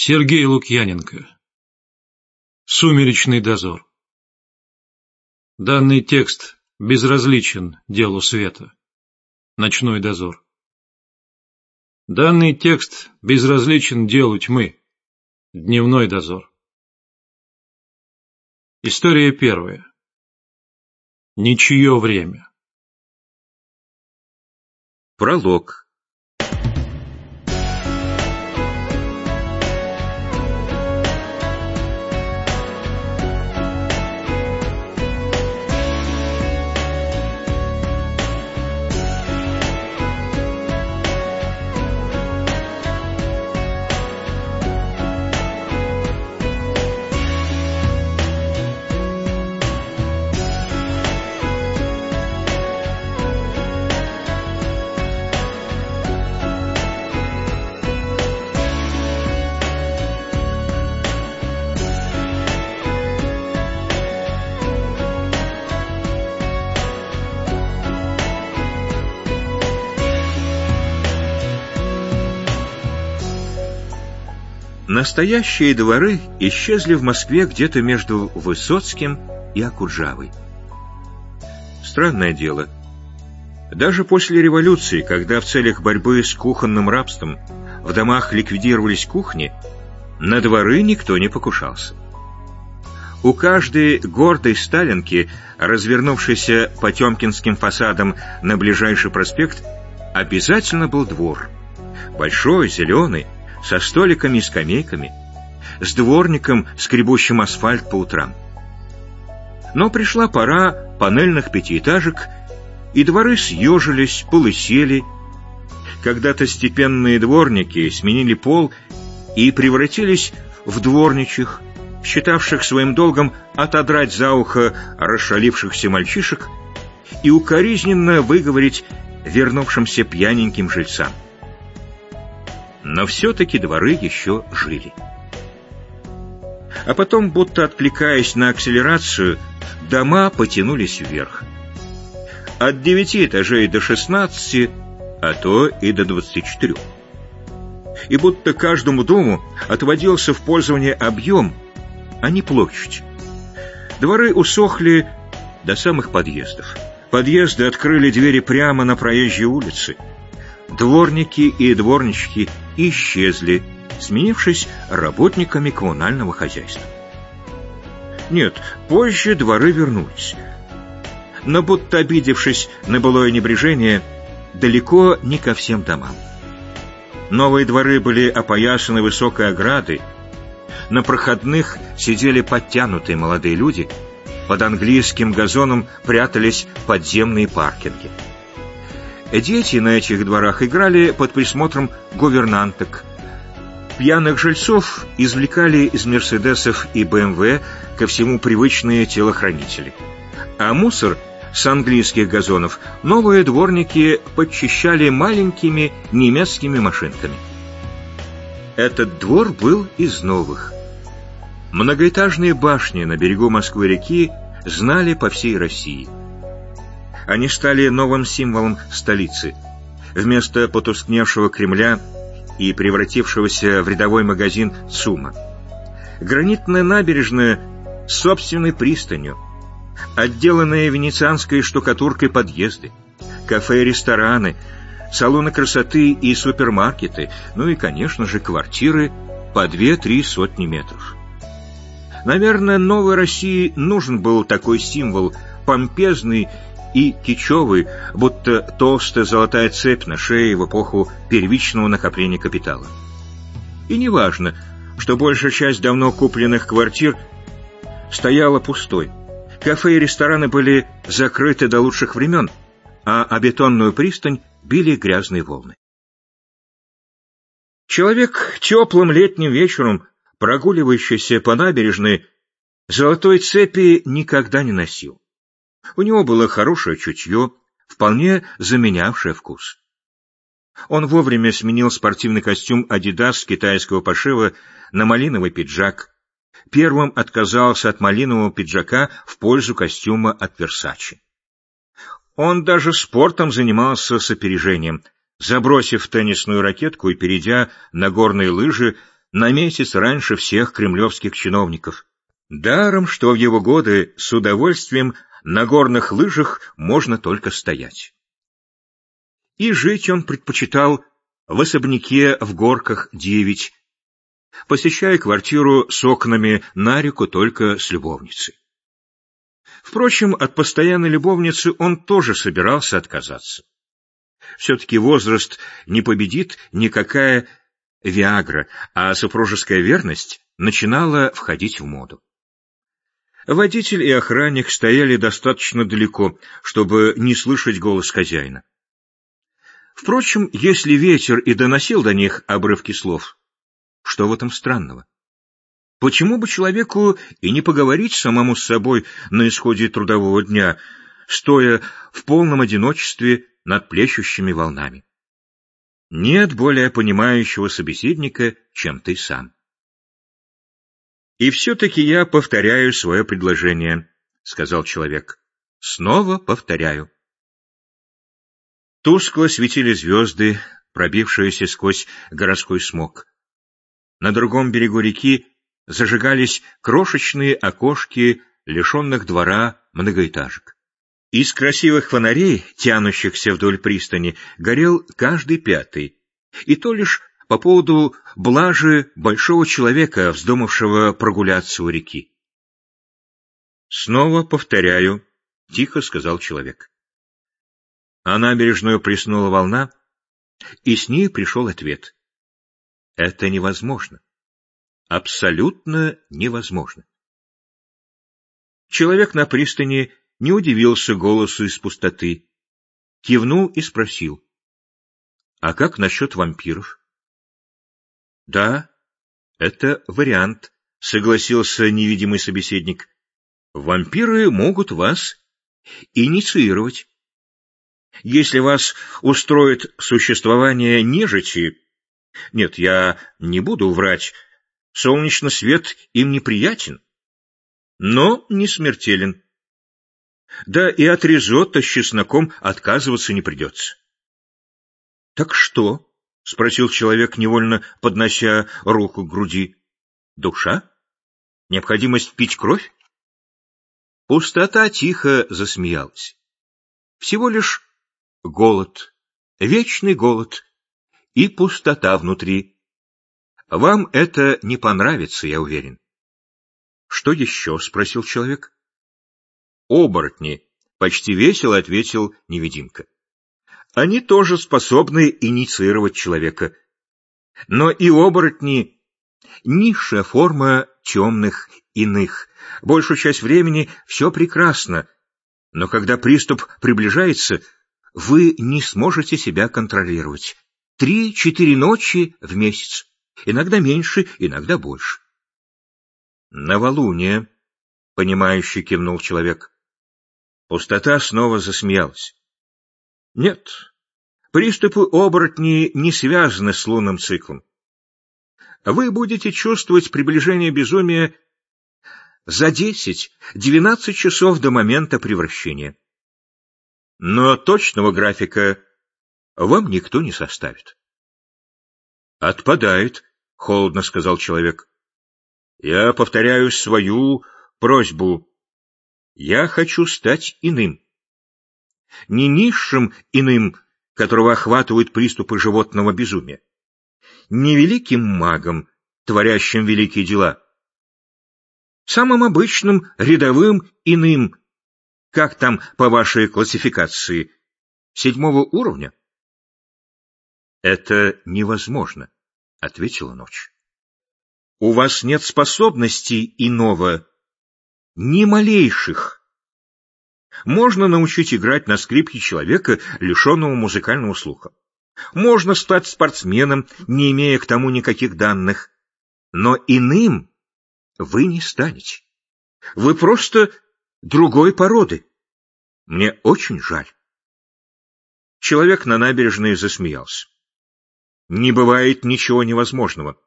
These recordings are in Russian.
Сергей Лукьяненко. Сумеречный дозор. Данный текст безразличен делу света. Ночной дозор. Данный текст безразличен делу тьмы. Дневной дозор. История первая. Ничье время. Пролог. Настоящие дворы исчезли в Москве где-то между Высоцким и Акуджавой. Странное дело. Даже после революции, когда в целях борьбы с кухонным рабством в домах ликвидировались кухни, на дворы никто не покушался. У каждой гордой сталинки, развернувшейся Потемкинским фасадом на ближайший проспект, обязательно был двор. Большой, зеленый, со столиками и скамейками, с дворником, скребущим асфальт по утрам. Но пришла пора панельных пятиэтажек, и дворы съежились, полысели. Когда-то степенные дворники сменили пол и превратились в дворничих, считавших своим долгом отодрать за ухо расшалившихся мальчишек и укоризненно выговорить вернувшимся пьяненьким жильцам но все-таки дворы еще жили. А потом, будто откликаясь на акселерацию, дома потянулись вверх. От девяти этажей до шестнадцати, а то и до двадцати четырех. И будто каждому дому отводился в пользование объем, а не площадь. Дворы усохли до самых подъездов. Подъезды открыли двери прямо на проезжей улице. Дворники и дворнички исчезли, сменившись работниками коммунального хозяйства. Нет, позже дворы вернулись. Но будто обидевшись на былое небрежение, далеко не ко всем домам. Новые дворы были опоясаны высокой оградой, на проходных сидели подтянутые молодые люди, под английским газоном прятались подземные паркинги. Дети на этих дворах играли под присмотром гувернанток. Пьяных жильцов извлекали из «Мерседесов» и «БМВ» ко всему привычные телохранители. А мусор с английских газонов новые дворники подчищали маленькими немецкими машинками. Этот двор был из новых. Многоэтажные башни на берегу Москвы-реки знали по всей России – они стали новым символом столицы. Вместо потускневшего Кремля и превратившегося в рядовой магазин ЦУМа. Гранитная набережная с собственной пристанью, отделанные венецианской штукатуркой подъезды, кафе и рестораны, салоны красоты и супермаркеты, ну и, конечно же, квартиры по две-три сотни метров. Наверное, новой России нужен был такой символ, помпезный и кичевый, будто толстая золотая цепь на шее в эпоху первичного накопления капитала. И неважно, что большая часть давно купленных квартир стояла пустой. Кафе и рестораны были закрыты до лучших времен, а о бетонную пристань били грязные волны. Человек теплым летним вечером, прогуливающийся по набережной, золотой цепи никогда не носил. У него было хорошее чутье, вполне заменявшее вкус. Он вовремя сменил спортивный костюм «Адидас» китайского пошива на малиновый пиджак. Первым отказался от малинового пиджака в пользу костюма от «Версачи». Он даже спортом занимался с опережением, забросив теннисную ракетку и перейдя на горные лыжи, на месяц раньше всех кремлевских чиновников. Даром, что в его годы с удовольствием на горных лыжах можно только стоять. И жить он предпочитал в особняке в горках девять, посещая квартиру с окнами на реку только с любовницей. Впрочем, от постоянной любовницы он тоже собирался отказаться. Все-таки возраст не победит никакая Виагра, а супружеская верность начинала входить в моду. Водитель и охранник стояли достаточно далеко, чтобы не слышать голос хозяина. Впрочем, если ветер и доносил до них обрывки слов, что в этом странного? Почему бы человеку и не поговорить самому с собой на исходе трудового дня, стоя в полном одиночестве над плещущими волнами? Нет более понимающего собеседника, чем ты сам. «И все-таки я повторяю свое предложение», — сказал человек. «Снова повторяю». Тускло светили звезды, пробившиеся сквозь городской смог. На другом берегу реки зажигались крошечные окошки лишенных двора многоэтажек. Из красивых фонарей, тянущихся вдоль пристани, горел каждый пятый, и то лишь по поводу блажи большого человека, вздумавшего прогуляться у реки. «Снова повторяю», — тихо сказал человек. А набережную плеснула волна, и с ней пришел ответ. «Это невозможно. Абсолютно невозможно». Человек на пристани не удивился голосу из пустоты, кивнул и спросил. «А как насчет вампиров?» Да, это вариант, согласился невидимый собеседник. Вампиры могут вас инициировать. Если вас устроит существование нежити... Нет, я не буду врать. Солнечный свет им неприятен, но не смертелен. Да и от ризотто с чесноком отказываться не придется. — Так что? — спросил человек, невольно поднося руку к груди. — Душа? Необходимость пить кровь? Пустота тихо засмеялась. Всего лишь голод, вечный голод и пустота внутри. Вам это не понравится, я уверен. — Что еще? — спросил человек. — Оборотни, — почти весело ответил невидимка. Они тоже способны инициировать человека. Но и оборотни — низшая форма темных иных. Большую часть времени все прекрасно, но когда приступ приближается, вы не сможете себя контролировать. Три-четыре ночи в месяц, иногда меньше, иногда больше. «Новолуние», — понимающе кивнул человек. Пустота снова засмеялась. Нет, приступы оборотни не связаны с лунным циклом. Вы будете чувствовать приближение безумия за 10-12 часов до момента превращения. Но точного графика вам никто не составит. «Отпадает», — холодно сказал человек. «Я повторяю свою просьбу. Я хочу стать иным не низшим иным, которого охватывают приступы животного безумия, не великим магом, творящим великие дела, самым обычным рядовым иным, как там по вашей классификации, седьмого уровня? Это невозможно, — ответила ночь. У вас нет способностей иного, ни малейших. Можно научить играть на скрипке человека, лишенного музыкального слуха. Можно стать спортсменом, не имея к тому никаких данных. Но иным вы не станете. Вы просто другой породы. Мне очень жаль. Человек на набережной засмеялся. Не бывает ничего невозможного.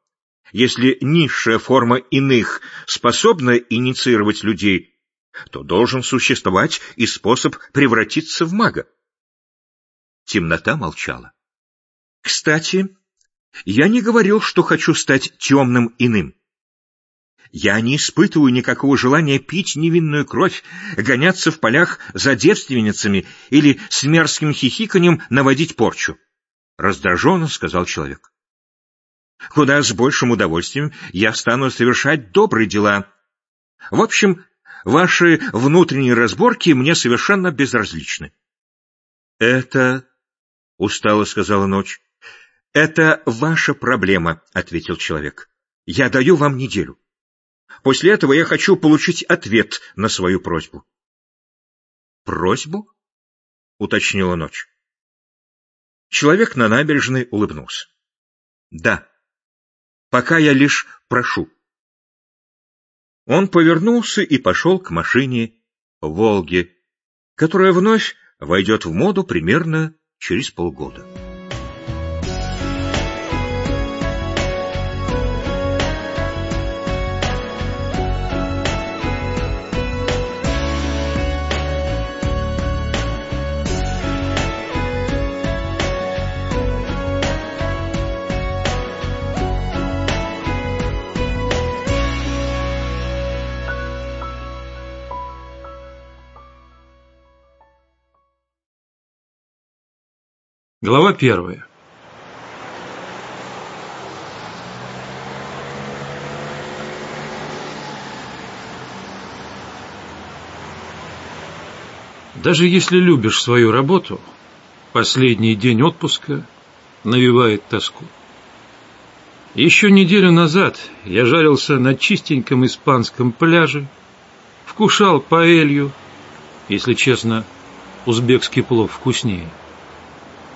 Если низшая форма иных способна инициировать людей, то должен существовать и способ превратиться в мага. Темнота молчала. Кстати, Я не говорил, что хочу стать темным иным. Я не испытываю никакого желания пить невинную кровь, гоняться в полях за девственницами или с мерзким хихиканьем наводить порчу. Раздраженно сказал человек. Куда с большим удовольствием я стану совершать добрые дела. В общем, ваши внутренние разборки мне совершенно безразличны. — Это... — устало сказала ночь. — Это ваша проблема, — ответил человек. — Я даю вам неделю. После этого я хочу получить ответ на свою просьбу. — Просьбу? — уточнила ночь. Человек на набережной улыбнулся. — Да. Пока я лишь прошу. Он повернулся и пошел к машине «Волги», которая вновь войдет в моду примерно через полгода. Глава первая. Даже если любишь свою работу, последний день отпуска навевает тоску. Еще неделю назад я жарился на чистеньком испанском пляже, вкушал паэлью, если честно, узбекский плов вкуснее –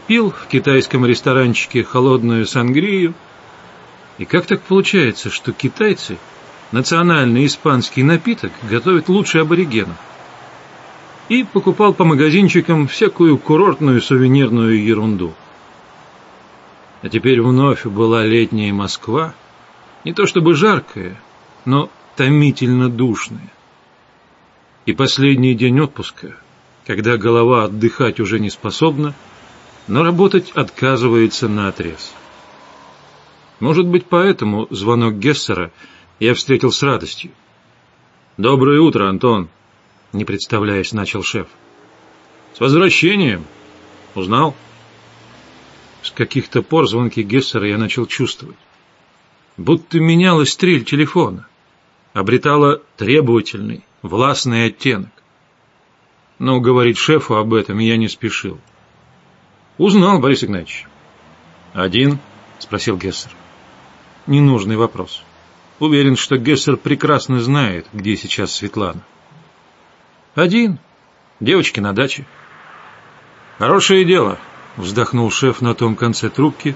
пил в китайском ресторанчике холодную сангрию. И как так получается, что китайцы национальный испанский напиток готовят лучше аборигенов? И покупал по магазинчикам всякую курортную сувенирную ерунду. А теперь вновь была летняя Москва, не то чтобы жаркая, но томительно душная. И последний день отпуска, когда голова отдыхать уже не способна, но работать отказывается на отрез. Может быть, поэтому звонок Гессера я встретил с радостью. «Доброе утро, Антон!» — не представляясь, начал шеф. «С возвращением! Узнал?» С каких-то пор звонки Гессера я начал чувствовать. Будто менялась стрель телефона, обретала требовательный, властный оттенок. Но говорить шефу об этом я не спешил. Узнал, Борис Игнатьевич. Один? Спросил Гессер. Ненужный вопрос. Уверен, что Гессер прекрасно знает, где сейчас Светлана. Один. Девочки на даче. Хорошее дело, вздохнул шеф на том конце трубки,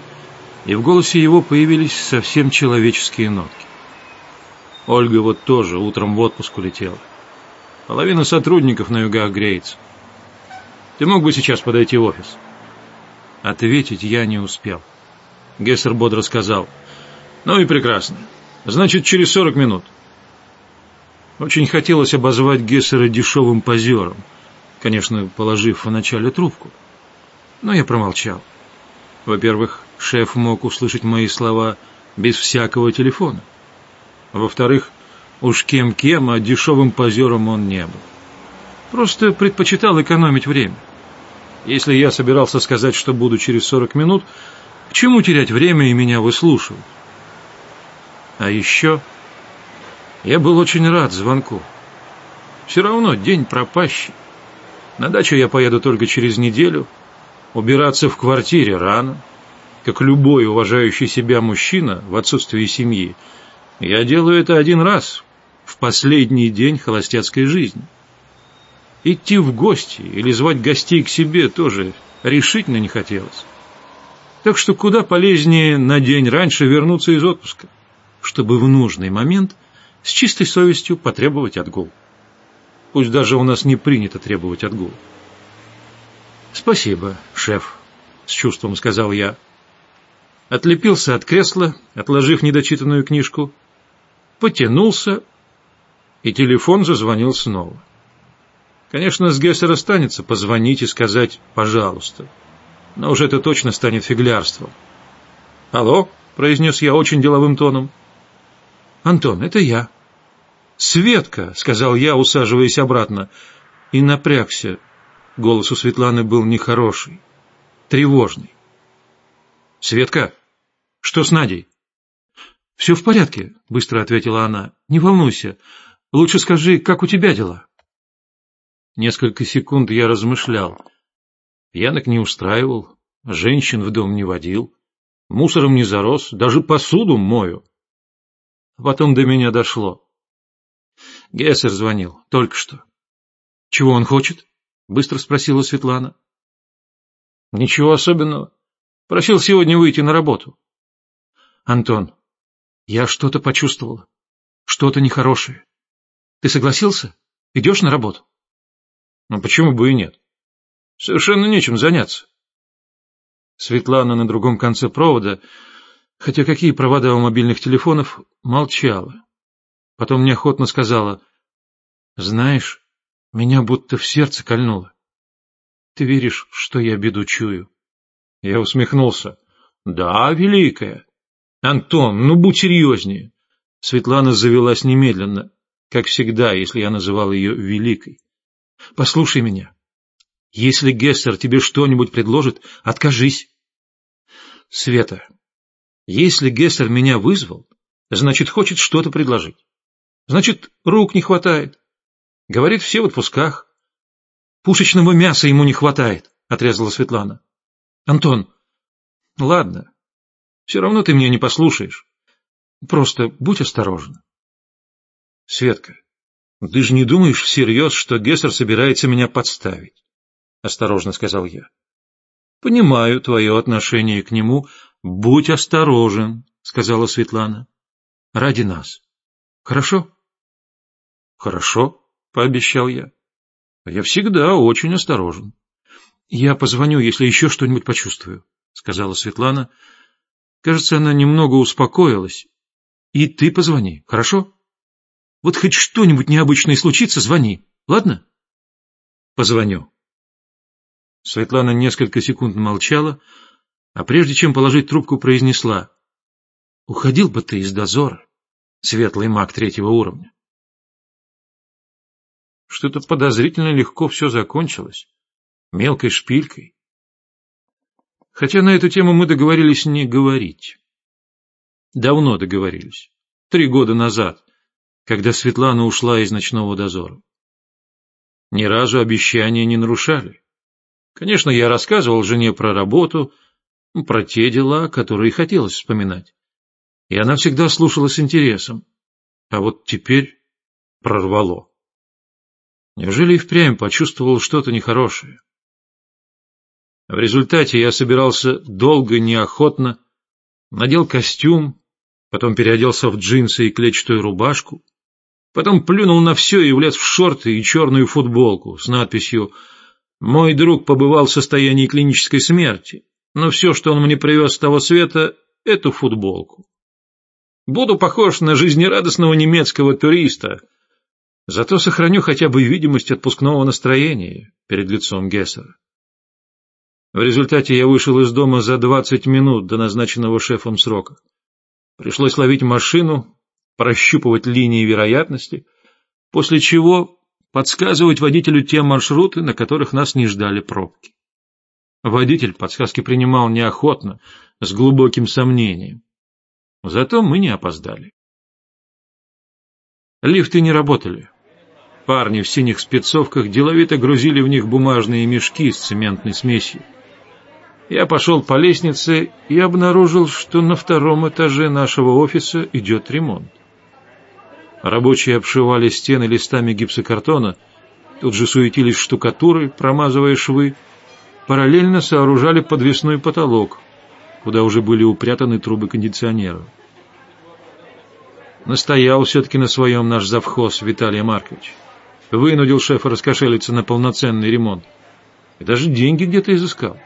и в голосе его появились совсем человеческие нотки. Ольга вот тоже утром в отпуск улетела. Половина сотрудников на югах греется. Ты мог бы сейчас подойти в офис? — Ответить я не успел. Гессер бодро сказал. «Ну и прекрасно. Значит, через сорок минут». Очень хотелось обозвать Гессера дешевым позером, конечно, положив вначале трубку. Но я промолчал. Во-первых, шеф мог услышать мои слова без всякого телефона. Во-вторых, уж кем-кем, а дешевым позером он не был. Просто предпочитал экономить время. Если я собирался сказать, что буду через сорок минут, к чему терять время и меня выслушивать? А еще я был очень рад звонку. Все равно день пропащий. На дачу я поеду только через неделю. Убираться в квартире рано. Как любой уважающий себя мужчина в отсутствии семьи. Я делаю это один раз, в последний день холостяцкой жизни. Идти в гости или звать гостей к себе тоже решительно не хотелось. Так что куда полезнее на день раньше вернуться из отпуска, чтобы в нужный момент с чистой совестью потребовать отгул. Пусть даже у нас не принято требовать отгул. «Спасибо, шеф», — с чувством сказал я. Отлепился от кресла, отложив недочитанную книжку, потянулся, и телефон зазвонил снова. Конечно, с Гессера станется позвонить и сказать «пожалуйста». Но уже это точно станет фиглярством. «Алло?» — произнес я очень деловым тоном. «Антон, это я». «Светка!» — сказал я, усаживаясь обратно. И напрягся. Голос у Светланы был нехороший, тревожный. «Светка, что с Надей?» «Все в порядке», — быстро ответила она. «Не волнуйся. Лучше скажи, как у тебя дела?» Несколько секунд я размышлял. Пьянок не устраивал, женщин в дом не водил, мусором не зарос, даже посуду мою. Потом до меня дошло. Гессер звонил, только что. — Чего он хочет? — быстро спросила Светлана. — Ничего особенного. Просил сегодня выйти на работу. — Антон, я что-то почувствовала. Что-то нехорошее. Ты согласился? Идешь на работу? — Ну, почему бы и нет? Совершенно нечем заняться. Светлана на другом конце провода, хотя какие провода у мобильных телефонов, молчала. Потом неохотно сказала, «Знаешь, меня будто в сердце кольнуло. Ты веришь, что я беду чую?» Я усмехнулся. «Да, великая. Антон, ну будь серьезнее». Светлана завелась немедленно, как всегда, если я называл ее великой. «Послушай меня. Если Гессер тебе что-нибудь предложит, откажись». «Света, если Гессер меня вызвал, значит, хочет что-то предложить. Значит, рук не хватает. Говорит, все в отпусках. Пушечного мяса ему не хватает, отрезала Светлана. Антон, ладно. Все равно ты меня не послушаешь. Просто будь осторожен. Светка, ты же не думаешь всерьез, что Гессер собирается меня подставить? Осторожно сказал я. Понимаю твое отношение к нему. Будь осторожен, сказала Светлана. Ради нас. Хорошо? Хорошо, пообещал я. Я всегда очень осторожен. Я позвоню, если еще что-нибудь почувствую, сказала Светлана. Кажется, она немного успокоилась. И ты позвони, хорошо? Вот хоть что-нибудь необычное случится, звони, ладно? Позвоню. Светлана несколько секунд молчала, а прежде чем положить трубку, произнесла. Уходил бы ты из дозора, светлый маг третьего уровня. Что-то подозрительно легко все закончилось. Мелкой шпилькой. Хотя на эту тему мы договорились не говорить. Давно договорились. Три года назад, когда Светлана ушла из ночного дозора. Ни разу обещания не нарушали. Конечно, я рассказывал жене про работу, про те дела, которые хотелось вспоминать. И она всегда слушала с интересом. А вот теперь прорвало. Неужели и впрямь почувствовал что-то нехорошее? В результате я собирался долго, неохотно, надел костюм, потом переоделся в джинсы и клетчатую рубашку, потом плюнул на все и влез в шорты и черную футболку с надписью «Мой друг побывал в состоянии клинической смерти, но все, что он мне привез с того света, — эту футболку. Буду похож на жизнерадостного немецкого туриста, Зато сохраню хотя бы видимость отпускного настроения перед лицом Гессера. В результате я вышел из дома за двадцать минут до назначенного шефом срока. Пришлось ловить машину, прощупывать линии вероятности, после чего подсказывать водителю те маршруты, на которых нас не ждали пробки. Водитель подсказки принимал неохотно, с глубоким сомнением. Зато мы не опоздали. Лифты не работали. Парни в синих спецовках деловито грузили в них бумажные мешки с цементной смесью. Я пошел по лестнице и обнаружил, что на втором этаже нашего офиса идет ремонт. Рабочие обшивали стены листами гипсокартона, тут же суетились штукатурой, промазывая швы, параллельно сооружали подвесной потолок, куда уже были упрятаны трубы кондиционеров. Настоял все-таки на своем наш завхоз Виталий Маркович вынудил шефа раскошелиться на полноценный ремонт. И даже деньги где-то изыскал.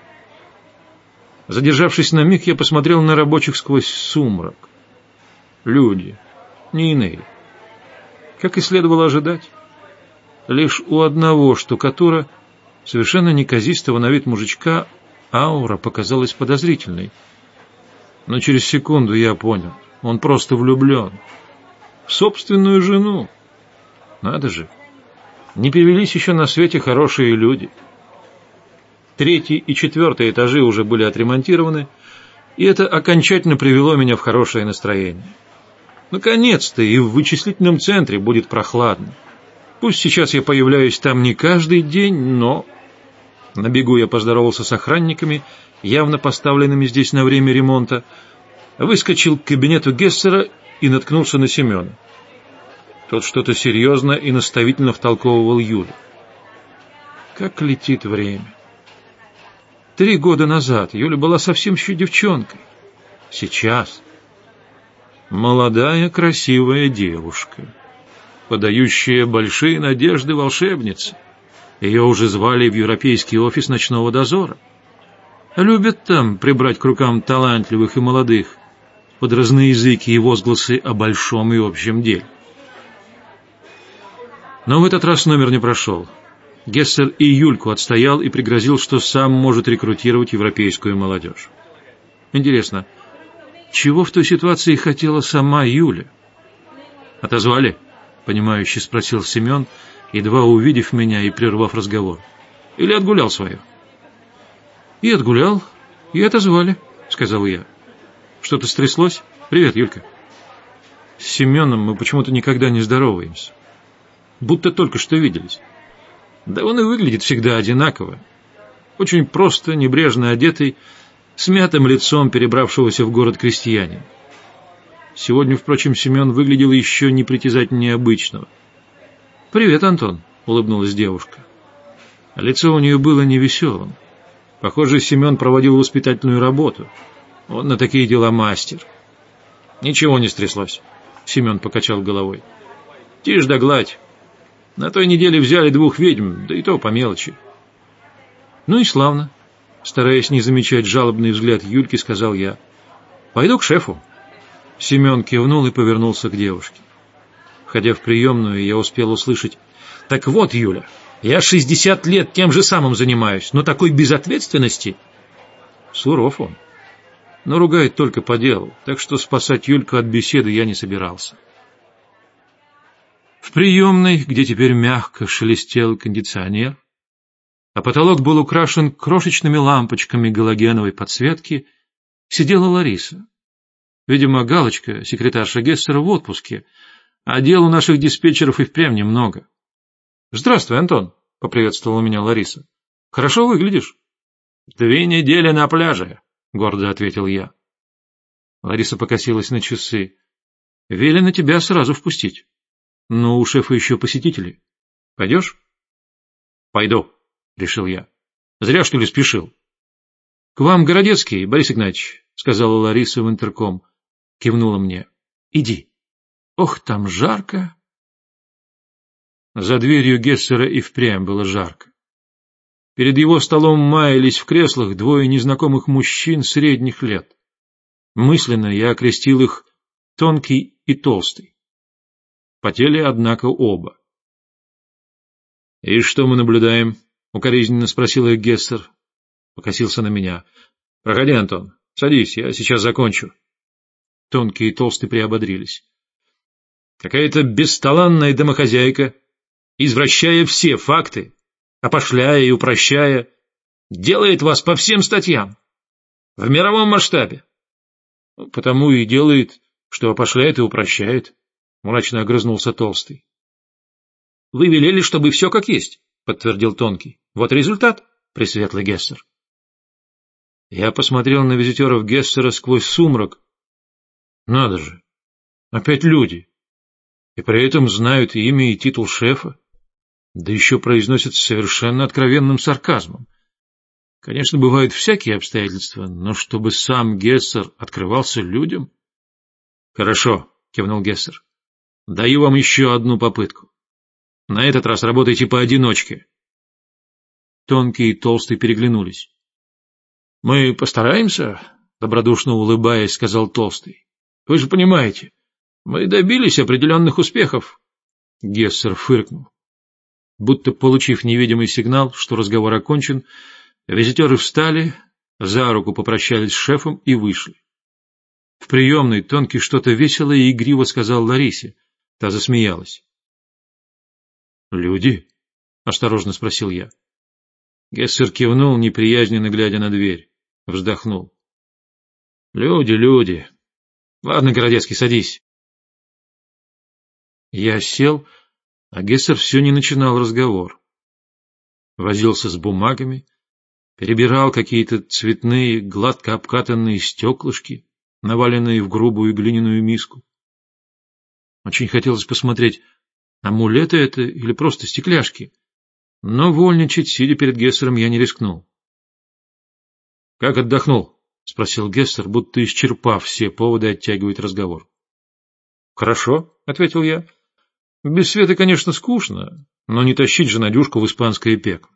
Задержавшись на миг, я посмотрел на рабочих сквозь сумрак. Люди, не иные. Как и следовало ожидать. Лишь у одного штукатура, совершенно неказистого на вид мужичка, аура показалась подозрительной. Но через секунду я понял, он просто влюблен. В собственную жену. Надо же, не перевелись еще на свете хорошие люди. Третий и четвертый этажи уже были отремонтированы, и это окончательно привело меня в хорошее настроение. Наконец-то и в вычислительном центре будет прохладно. Пусть сейчас я появляюсь там не каждый день, но... На бегу я поздоровался с охранниками, явно поставленными здесь на время ремонта, выскочил к кабинету Гессера и наткнулся на Семена. Тот что-то серьезно и наставительно втолковывал Юлю. Как летит время. Три года назад Юля была совсем еще девчонкой. Сейчас молодая красивая девушка, подающая большие надежды волшебница. Ее уже звали в Европейский офис ночного дозора. Любят там прибрать к рукам талантливых и молодых, под разные языки и возгласы о большом и общем деле. Но в этот раз номер не прошел. Гессер и Юльку отстоял и пригрозил, что сам может рекрутировать европейскую молодежь. Интересно, чего в той ситуации хотела сама Юля? «Отозвали?» — понимающе спросил Семен, едва увидев меня и прервав разговор. «Или отгулял свое?» «И отгулял, и отозвали», — сказал я. «Что-то стряслось? Привет, Юлька». С Семеном мы почему-то никогда не здороваемся. Будто только что виделись. Да он и выглядит всегда одинаково. Очень просто, небрежно одетый, с мятым лицом перебравшегося в город крестьянин. Сегодня, впрочем, Семен выглядел еще непритязательнее обычного. «Привет, Антон», — улыбнулась девушка. Лицо у нее было невеселым. Похоже, Семен проводил воспитательную работу. Он на такие дела мастер. «Ничего не стряслось», — Семен покачал головой. «Тишь да гладь. На той неделе взяли двух ведьм, да и то по мелочи. Ну и славно. Стараясь не замечать жалобный взгляд Юльки, сказал я. Пойду к шефу. Семен кивнул и повернулся к девушке. Входя в приемную, я успел услышать. Так вот, Юля, я шестьдесят лет тем же самым занимаюсь, но такой безответственности... Суров он. Но ругает только по делу, так что спасать Юльку от беседы я не собирался. В приемной, где теперь мягко шелестел кондиционер, а потолок был украшен крошечными лампочками галогеновой подсветки, сидела Лариса. Видимо, Галочка, секретарша Гессера, в отпуске, а дел у наших диспетчеров и впрямь немного. — Здравствуй, Антон, — поприветствовала меня Лариса. — Хорошо выглядишь. — Две недели на пляже, — гордо ответил я. Лариса покосилась на часы. — Велено тебя сразу впустить. Но у шефа еще посетители. Пойдешь? Пойду, решил я. Зря, что ли, спешил. К вам Городецкий, Борис Игнатьевич, сказала Лариса в интерком. Кивнула мне. Иди. Ох, там жарко. За дверью Гессера и впрямь было жарко. Перед его столом маялись в креслах двое незнакомых мужчин средних лет. Мысленно я окрестил их тонкий и толстый. Потели, однако, оба. — И что мы наблюдаем? — укоризненно спросил их Гессер. Покосился на меня. — Проходи, Антон. Садись, я сейчас закончу. Тонкие и толстые приободрились. Какая-то бесталанная домохозяйка, извращая все факты, опошляя и упрощая, делает вас по всем статьям. В мировом масштабе. Потому и делает, что опошляет и упрощает. — мрачно огрызнулся Толстый. — Вы велели, чтобы все как есть, — подтвердил Тонкий. — Вот результат, Пресветлый Гессер. Я посмотрел на визитеров Гессера сквозь сумрак. Надо же, опять люди. И при этом знают имя и титул шефа. Да еще произносят с совершенно откровенным сарказмом. Конечно, бывают всякие обстоятельства, но чтобы сам Гессер открывался людям... — Хорошо, — кивнул Гессер. Даю вам еще одну попытку. На этот раз работайте поодиночке. Тонкий и толстый переглянулись. — Мы постараемся, — добродушно улыбаясь, сказал Толстый. — Вы же понимаете, мы добились определенных успехов. Гессер фыркнул. Будто получив невидимый сигнал, что разговор окончен, визитеры встали, за руку попрощались с шефом и вышли. В приемной Тонкий что-то весело и игриво сказал Ларисе. Та засмеялась. «Люди?» — осторожно спросил я. Гессер кивнул, неприязненно глядя на дверь. Вздохнул. «Люди, люди. Ладно, Городецкий, садись». Я сел, а Гессер все не начинал разговор. Возился с бумагами, перебирал какие-то цветные, гладко обкатанные стеклышки, наваленные в грубую глиняную миску. Очень хотелось посмотреть, амулеты это или просто стекляшки, но вольничать, сидя перед Гессером, я не рискнул. — Как отдохнул? — спросил Гессер, будто исчерпав все поводы оттягивать разговор. — Хорошо, — ответил я. Без света, конечно, скучно, но не тащить же Надюшку в испанское пекло.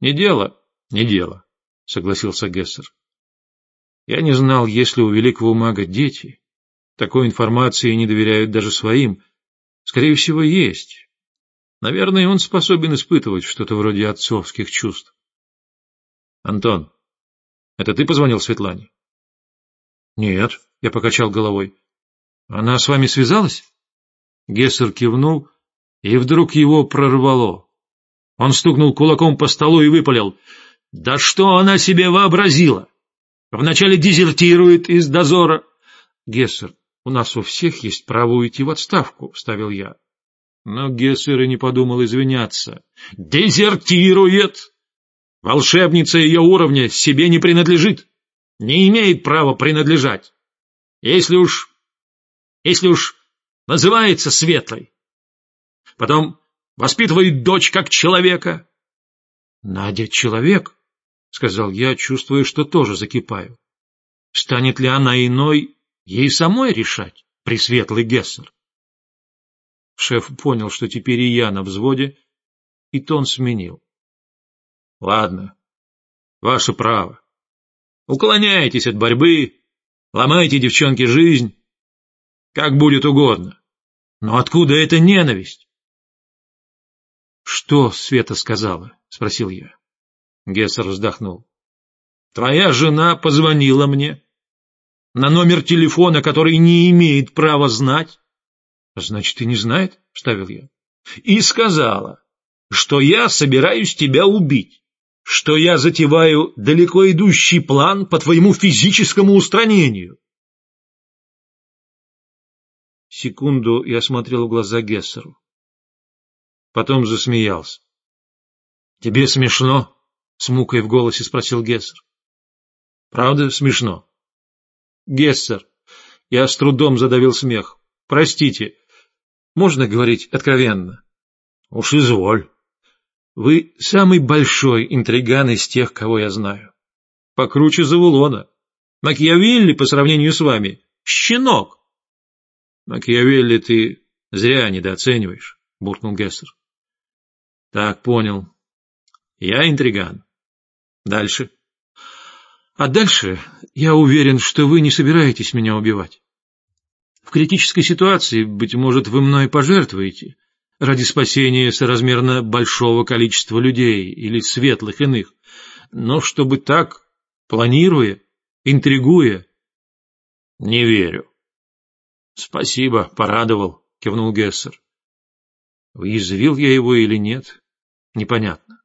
Не дело, не дело, согласился Гессер. Я не знал, есть ли у великого мага дети. Такой информации не доверяют даже своим. Скорее всего, есть. Наверное, он способен испытывать что-то вроде отцовских чувств. Антон, это ты позвонил Светлане? Нет, я покачал головой. Она с вами связалась? Гессер кивнул, и вдруг его прорвало. Он стукнул кулаком по столу и выпалил. «Да что она себе вообразила? Вначале дезертирует из дозора». «Гессер, у нас у всех есть право уйти в отставку», — вставил я. Но Гессер и не подумал извиняться. «Дезертирует! Волшебница ее уровня себе не принадлежит, не имеет права принадлежать. Если уж... если уж называется Светлой. Потом воспитывает дочь как человека. — Надя человек, — сказал я, чувствуя, что тоже закипаю. Станет ли она иной, ей самой решать, пресветлый Гессер? Шеф понял, что теперь и я на взводе, и тон сменил. — Ладно, ваше право. Уклоняйтесь от борьбы, ломайте, девчонки, жизнь, как будет угодно. Но откуда эта ненависть? — Что Света сказала? — спросил я. Гессер вздохнул. — Твоя жена позвонила мне на номер телефона, который не имеет права знать. — Значит, и не знает? — вставил я. — И сказала, что я собираюсь тебя убить, что я затеваю далеко идущий план по твоему физическому устранению. Секунду я смотрел в глаза Гессеру. Потом засмеялся. — Тебе смешно? — с мукой в голосе спросил Гессер. — Правда смешно? — Гессер. Я с трудом задавил смех. — Простите, можно говорить откровенно? — Уж изволь. Вы самый большой интриган из тех, кого я знаю. Покруче Завулона. Макьявелли по сравнению с вами — щенок. Макьявелли ты зря недооцениваешь, — буркнул Гессер. Так, понял. Я интриган. Дальше. А дальше я уверен, что вы не собираетесь меня убивать. В критической ситуации, быть может, вы мной пожертвуете ради спасения соразмерно большого количества людей или светлых иных, но чтобы так, планируя, интригуя, не верю. — Спасибо, порадовал, — кивнул Гессер. Уязвил я его или нет, непонятно.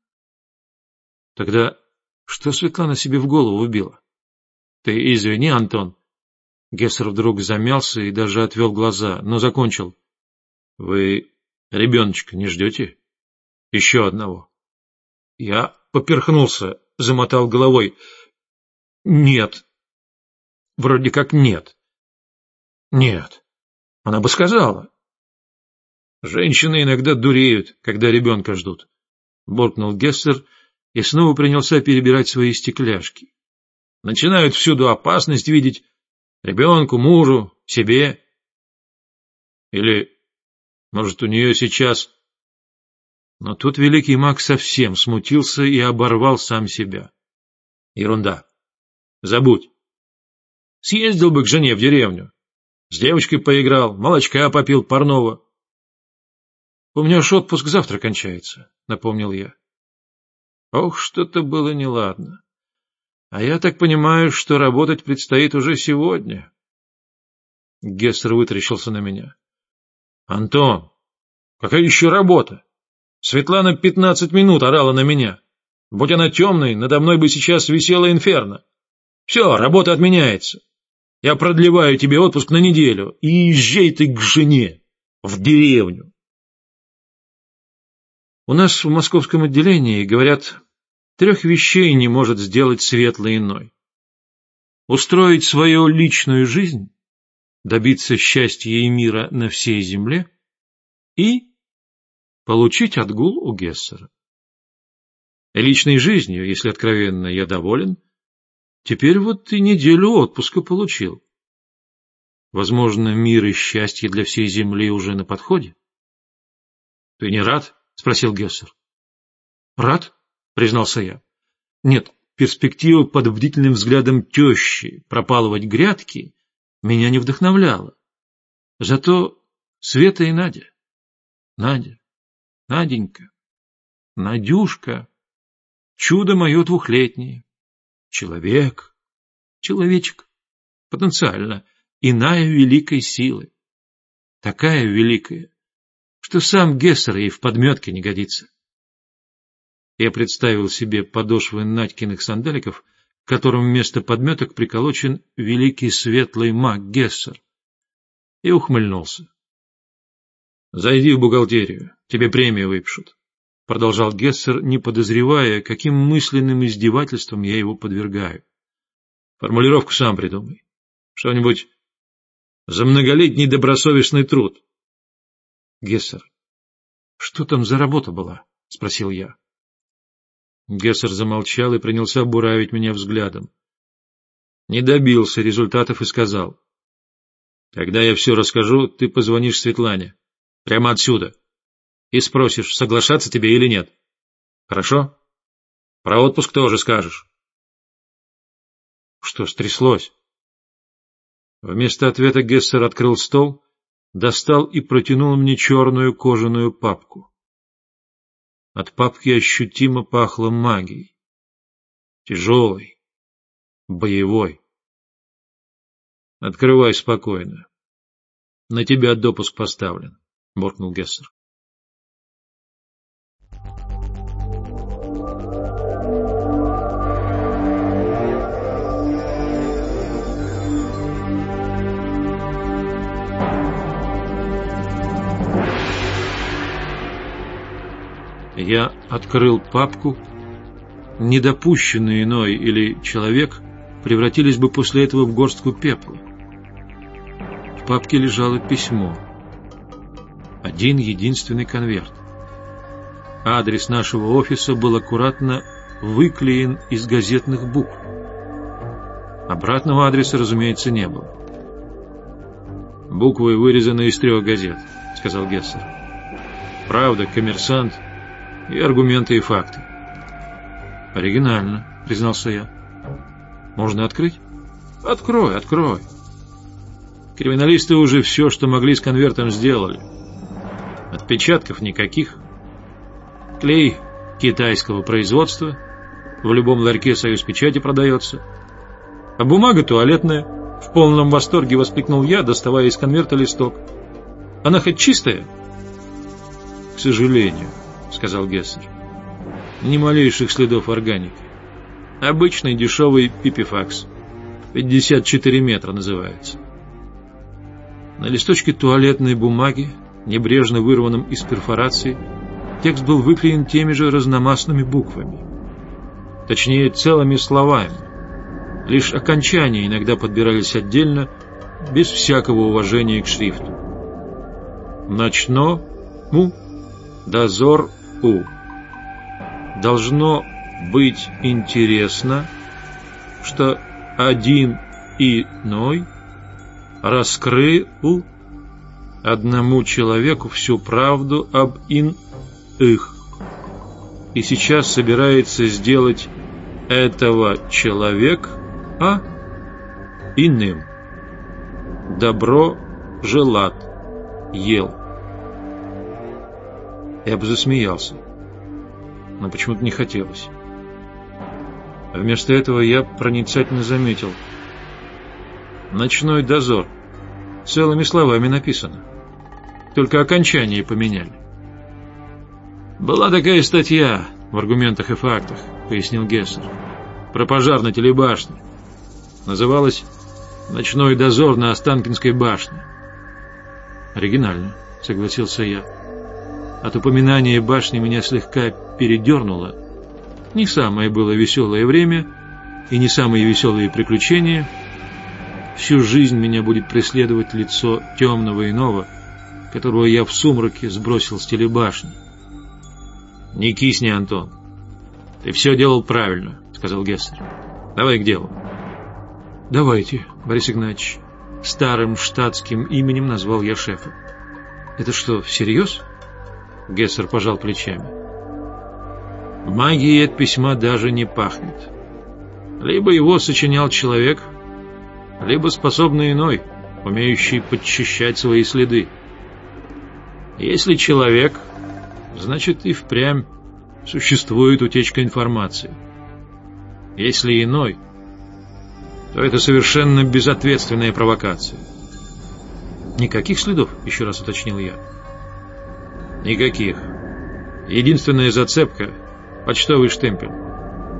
Тогда что Светлана себе в голову убила? Ты извини, Антон. Гессер вдруг замялся и даже отвел глаза, но закончил. Вы ребеночка не ждете? Еще одного. Я поперхнулся, замотал головой. Нет. Вроде как нет. Нет, она бы сказала. Женщины иногда дуреют, когда ребенка ждут. Буркнул Гессер и снова принялся перебирать свои стекляшки. Начинают всюду опасность видеть. Ребенку, мужу, себе. Или, может, у нее сейчас... Но тут великий маг совсем смутился и оборвал сам себя. Ерунда. Забудь. Съездил бы к жене в деревню. С девочкой поиграл, молочка попил парного. — У меня ж отпуск завтра кончается, — напомнил я. Ох, что-то было неладно. А я так понимаю, что работать предстоит уже сегодня. Гессер вытаращился на меня. «Антон, какая еще работа? Светлана пятнадцать минут орала на меня. Будь она темной, надо мной бы сейчас висела инферно. Все, работа отменяется. Я продлеваю тебе отпуск на неделю, и езжай ты к жене, в деревню. У нас в московском отделении, говорят, трех вещей не может сделать светлый иной. Устроить свою личную жизнь, добиться счастья и мира на всей земле и получить отгул у Гессера. Личной жизнью, если откровенно, я доволен. Теперь вот и неделю отпуска получил. Возможно, мир и счастье для всей земли уже на подходе. — Ты не рад? — спросил Гессер. — Рад, — признался я. — Нет, перспектива под бдительным взглядом тещи пропалывать грядки меня не вдохновляла. Зато Света и Надя. Надя, Наденька, Надюшка. Чудо мое двухлетнее. Человек, человечек, потенциально, иная великой силы. Такая великая, что сам Гессер ей в подметке не годится. Я представил себе подошвы Надькиных сандаликов, к которым вместо подметок приколочен великий светлый маг Гессер, и ухмыльнулся. — Зайди в бухгалтерию, тебе премию выпишут продолжал Гессер, не подозревая, каким мысленным издевательством я его подвергаю. Формулировку сам придумай. Что-нибудь за многолетний добросовестный труд. Гессер, что там за работа была? — спросил я. Гессер замолчал и принялся буравить меня взглядом. Не добился результатов и сказал. — Когда я все расскажу, ты позвонишь Светлане. Прямо отсюда. — и спросишь, соглашаться тебе или нет. Хорошо? Про отпуск тоже скажешь. Что стряслось? Вместо ответа Гессер открыл стол, достал и протянул мне черную кожаную папку. От папки ощутимо пахло магией. Тяжелой, боевой. Открывай спокойно. На тебя допуск поставлен, — буркнул Гессер. Я открыл папку. Недопущенный иной или человек превратились бы после этого в горстку пепла. В папке лежало письмо. Один единственный конверт. Адрес нашего офиса был аккуратно выклеен из газетных букв. Обратного адреса, разумеется, не было. «Буквы вырезаны из трех газет», — сказал Гессер. «Правда, коммерсант и аргументы и факты. Оригинально, признался я. Можно открыть? Открой, открой. Криминалисты уже все, что могли с конвертом, сделали. Отпечатков никаких. Клей китайского производства. В любом ларьке «Союз печати» продается. А бумага туалетная. В полном восторге воскликнул я, доставая из конверта листок. Она хоть чистая? К сожалению. — сказал Гессер. «Ни малейших следов органики. Обычный дешевый пипифакс. 54 метра называется. На листочке туалетной бумаги, небрежно вырванном из перфорации, текст был выклеен теми же разномастными буквами. Точнее, целыми словами. Лишь окончания иногда подбирались отдельно, без всякого уважения к шрифту. Ночно, му, дозор у. Должно быть интересно, что один иной раскрыл одному человеку всю правду об ин-их и сейчас собирается сделать этого человека а иным. Добро желат ел. Я бы засмеялся. Но почему-то не хотелось. Вместо этого я проницательно заметил. Ночной дозор. целыми словами написано. Только окончание поменяли. «Была такая статья в аргументах и фактах», — пояснил Гессер, — «про пожар на телебашне. Называлась «Ночной дозор на Останкинской башне». «Оригинально», — согласился я. От упоминания башни меня слегка передернуло. Не самое было веселое время и не самые веселые приключения. Всю жизнь меня будет преследовать лицо темного иного, которого я в сумраке сбросил с телебашни. «Не кисни, Антон. Ты все делал правильно», — сказал Гессер. «Давай к делу». «Давайте, Борис Игнатьевич». Старым штатским именем назвал я шефа. «Это что, всерьез?» Гессер пожал плечами. Магией от письма даже не пахнет. Либо его сочинял человек, либо способный иной, умеющий подчищать свои следы. Если человек, значит и впрямь существует утечка информации. Если иной, то это совершенно безответственная провокация. Никаких следов, еще раз уточнил я. Никаких. Единственная зацепка — почтовый штемпель.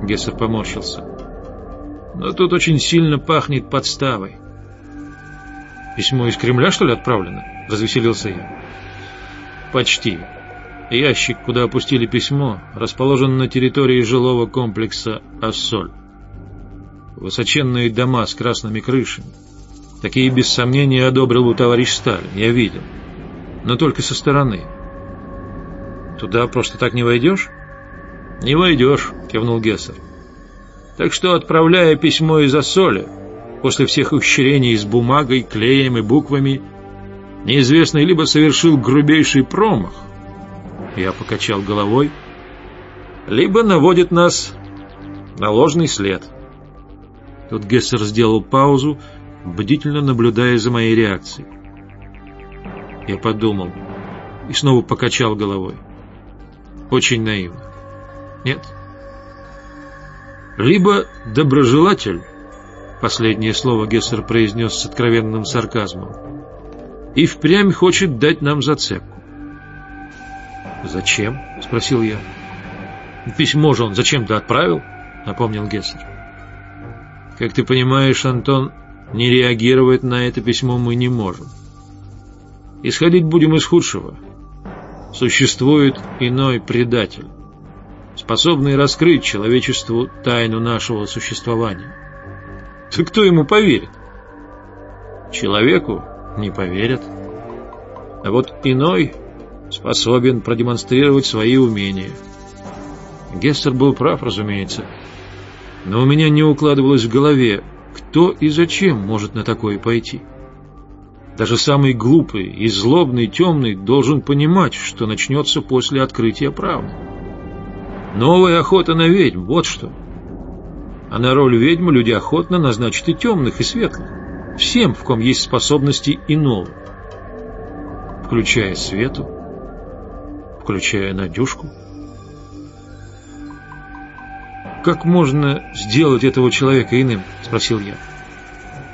Гессер поморщился. Но тут очень сильно пахнет подставой. Письмо из Кремля, что ли, отправлено? Развеселился я. Почти. Ящик, куда опустили письмо, расположен на территории жилого комплекса «Ассоль». Высоченные дома с красными крышами. Такие, без сомнения, одобрил бы товарищ Сталин, я видел. Но только со стороны. Туда просто так не войдешь? Не войдешь, кивнул Гессер. Так что, отправляя письмо из Ассоля, после всех ухищрений с бумагой, клеем и буквами, неизвестный либо совершил грубейший промах, я покачал головой, либо наводит нас на ложный след. Тут Гессер сделал паузу, бдительно наблюдая за моей реакцией. Я подумал и снова покачал головой. Очень наивно. Нет. Либо доброжелатель, последнее слово Гессер произнес с откровенным сарказмом, и впрямь хочет дать нам зацепку. «Зачем?» — спросил я. «Письмо же он зачем-то отправил?» — напомнил Гессер. «Как ты понимаешь, Антон, не реагировать на это письмо мы не можем. Исходить будем из худшего. Существует иной предатель, способный раскрыть человечеству тайну нашего существования. Ты кто ему поверит? Человеку не поверят. А вот иной способен продемонстрировать свои умения. Гессер был прав, разумеется, но у меня не укладывалось в голове, кто и зачем может на такое пойти. Даже самый глупый и злобный темный должен понимать, что начнется после открытия правды. Новая охота на ведьм, вот что. А на роль ведьмы люди охотно назначат и темных, и светлых. Всем, в ком есть способности иного. Включая Свету, включая Надюшку. «Как можно сделать этого человека иным?» — спросил я.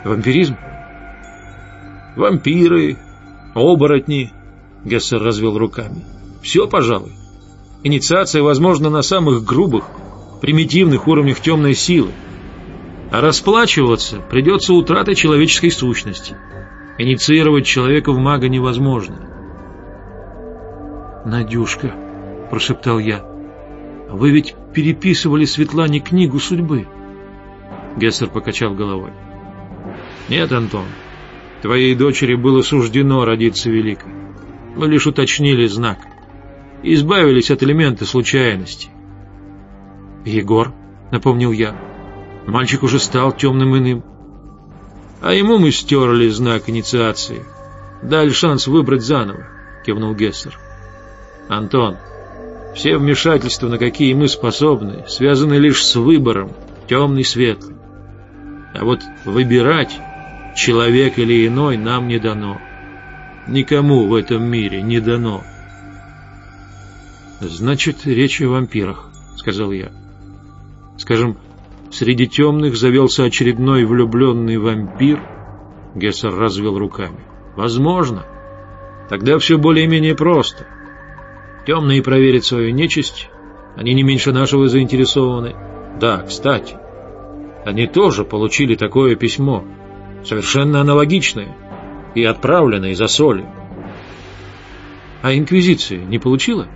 «Вампиризм?» Вампиры, оборотни, Гессер развел руками. Все, пожалуй. Инициация возможна на самых грубых, примитивных уровнях темной силы. А расплачиваться придется утратой человеческой сущности. Инициировать человека в мага невозможно. «Надюшка», — прошептал я, — «вы ведь переписывали Светлане книгу судьбы». Гессер покачал головой. «Нет, Антон, Твоей дочери было суждено родиться великой. Мы лишь уточнили знак. Избавились от элемента случайности. «Егор», — напомнил я, — «мальчик уже стал темным иным». «А ему мы стерли знак инициации. Дали шанс выбрать заново», — кивнул Гессер. «Антон, все вмешательства, на какие мы способны, связаны лишь с выбором, темный-светлый. А вот выбирать человек или иной, нам не дано. Никому в этом мире не дано. «Значит, речь о вампирах», — сказал я. «Скажем, среди темных завелся очередной влюбленный вампир?» Гессер развел руками. Возможно. Тогда все более-менее просто. Темные проверят свою нечисть, они не меньше нашего заинтересованы. Да, кстати, они тоже получили такое письмо, совершенно аналогичное, и отправленное за солью. А Инквизиция не получила?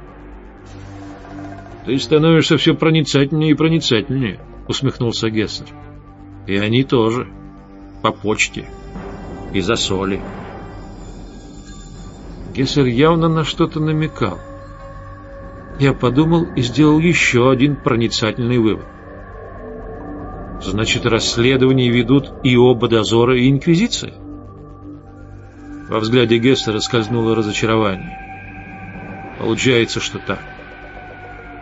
Ты становишься все проницательнее и проницательнее, усмехнулся Гессер. И они тоже. По почте. И за соли. Гессер явно на что-то намекал. Я подумал и сделал еще один проницательный вывод. Значит, расследование ведут и оба дозора, и инквизиция? Во взгляде Гессера скользнуло разочарование. Получается, что так.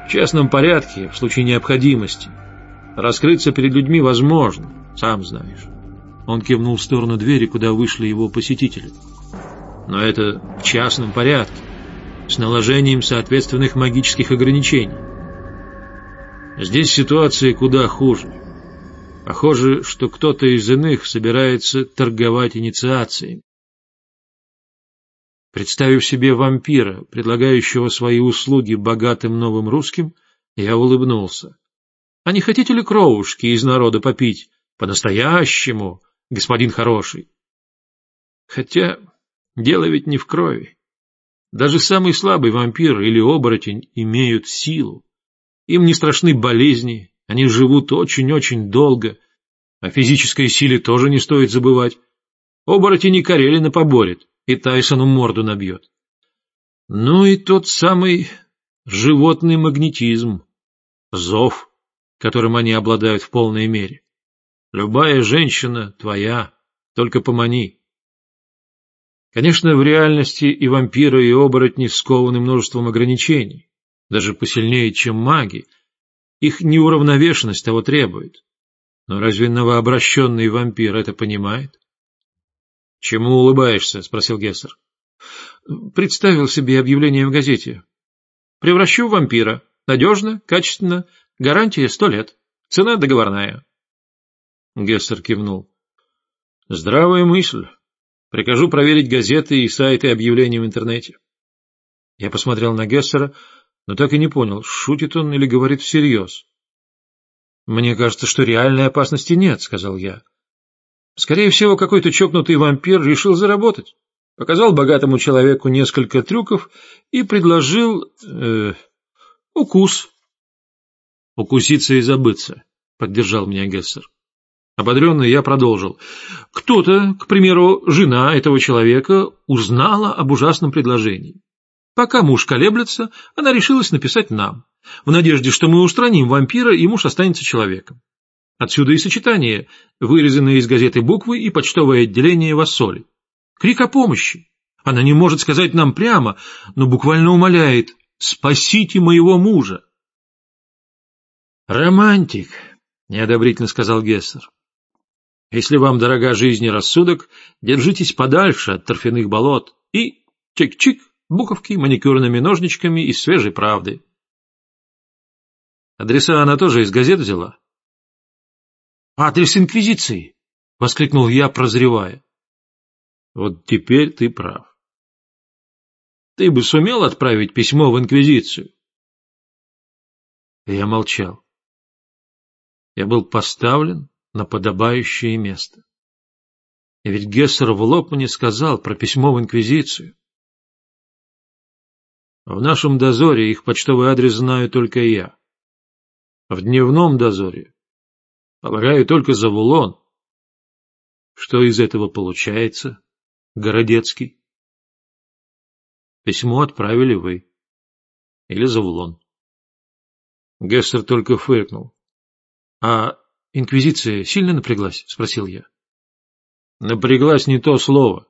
В частном порядке, в случае необходимости, раскрыться перед людьми возможно, сам знаешь. Он кивнул в сторону двери, куда вышли его посетители. Но это в частном порядке с наложением соответственных магических ограничений. Здесь ситуация куда хуже. Похоже, что кто-то из иных собирается торговать инициациями. Представив себе вампира, предлагающего свои услуги богатым новым русским, я улыбнулся. А не хотите ли кровушки из народа попить? По-настоящему, господин хороший. Хотя дело ведь не в крови. Даже самый слабый вампир или оборотень имеют силу. Им не страшны болезни, они живут очень-очень долго. О физической силе тоже не стоит забывать. Оборотень и Карелина поборет, и Тайсону морду набьет. Ну и тот самый животный магнетизм, зов, которым они обладают в полной мере. Любая женщина твоя, только помани. Конечно, в реальности и вампиры, и оборотни скованы множеством ограничений, даже посильнее, чем маги. Их неуравновешенность того требует. Но разве новообращенный вампир это понимает? — Чему улыбаешься? — спросил Гессер. — Представил себе объявление в газете. Превращу в вампира. Надежно, качественно, гарантия сто лет. Цена договорная. Гессер кивнул. — Здравая мысль. Прикажу проверить газеты и сайты объявлений в интернете. Я посмотрел на Гессера, но так и не понял, шутит он или говорит всерьез. «Мне кажется, что реальной опасности нет», — сказал я. «Скорее всего, какой-то чокнутый вампир решил заработать. Показал богатому человеку несколько трюков и предложил... Э, укус». «Укуситься и забыться», — поддержал меня Гессер. Ободренный я продолжил. Кто-то, к примеру, жена этого человека, узнала об ужасном предложении. Пока муж колеблется, она решилась написать нам, в надежде, что мы устраним вампира, и муж останется человеком. Отсюда и сочетание, вырезанные из газеты буквы и почтовое отделение в Ассоле. Крик о помощи. Она не может сказать нам прямо, но буквально умоляет «Спасите моего мужа!» «Романтик», — неодобрительно сказал Гессер. Если вам дорога жизнь и рассудок, держитесь подальше от торфяных болот и чик-чик, буковки маникюрными ножничками из свежей правды. Адреса она тоже из газет взяла? «Адрес Инквизиции!» — воскликнул я, прозревая. «Вот теперь ты прав. Ты бы сумел отправить письмо в Инквизицию?» Я молчал. Я был поставлен на подобающее место. И ведь Гессер в лоб мне сказал про письмо в Инквизицию. В нашем дозоре их почтовый адрес знаю только я. В дневном дозоре, полагаю, только Завулон. Что из этого получается, Городецкий? Письмо отправили вы. Или Завулон. Гессер только фыркнул. А Инквизиция сильно напряглась? — спросил я. Напряглась не то слово.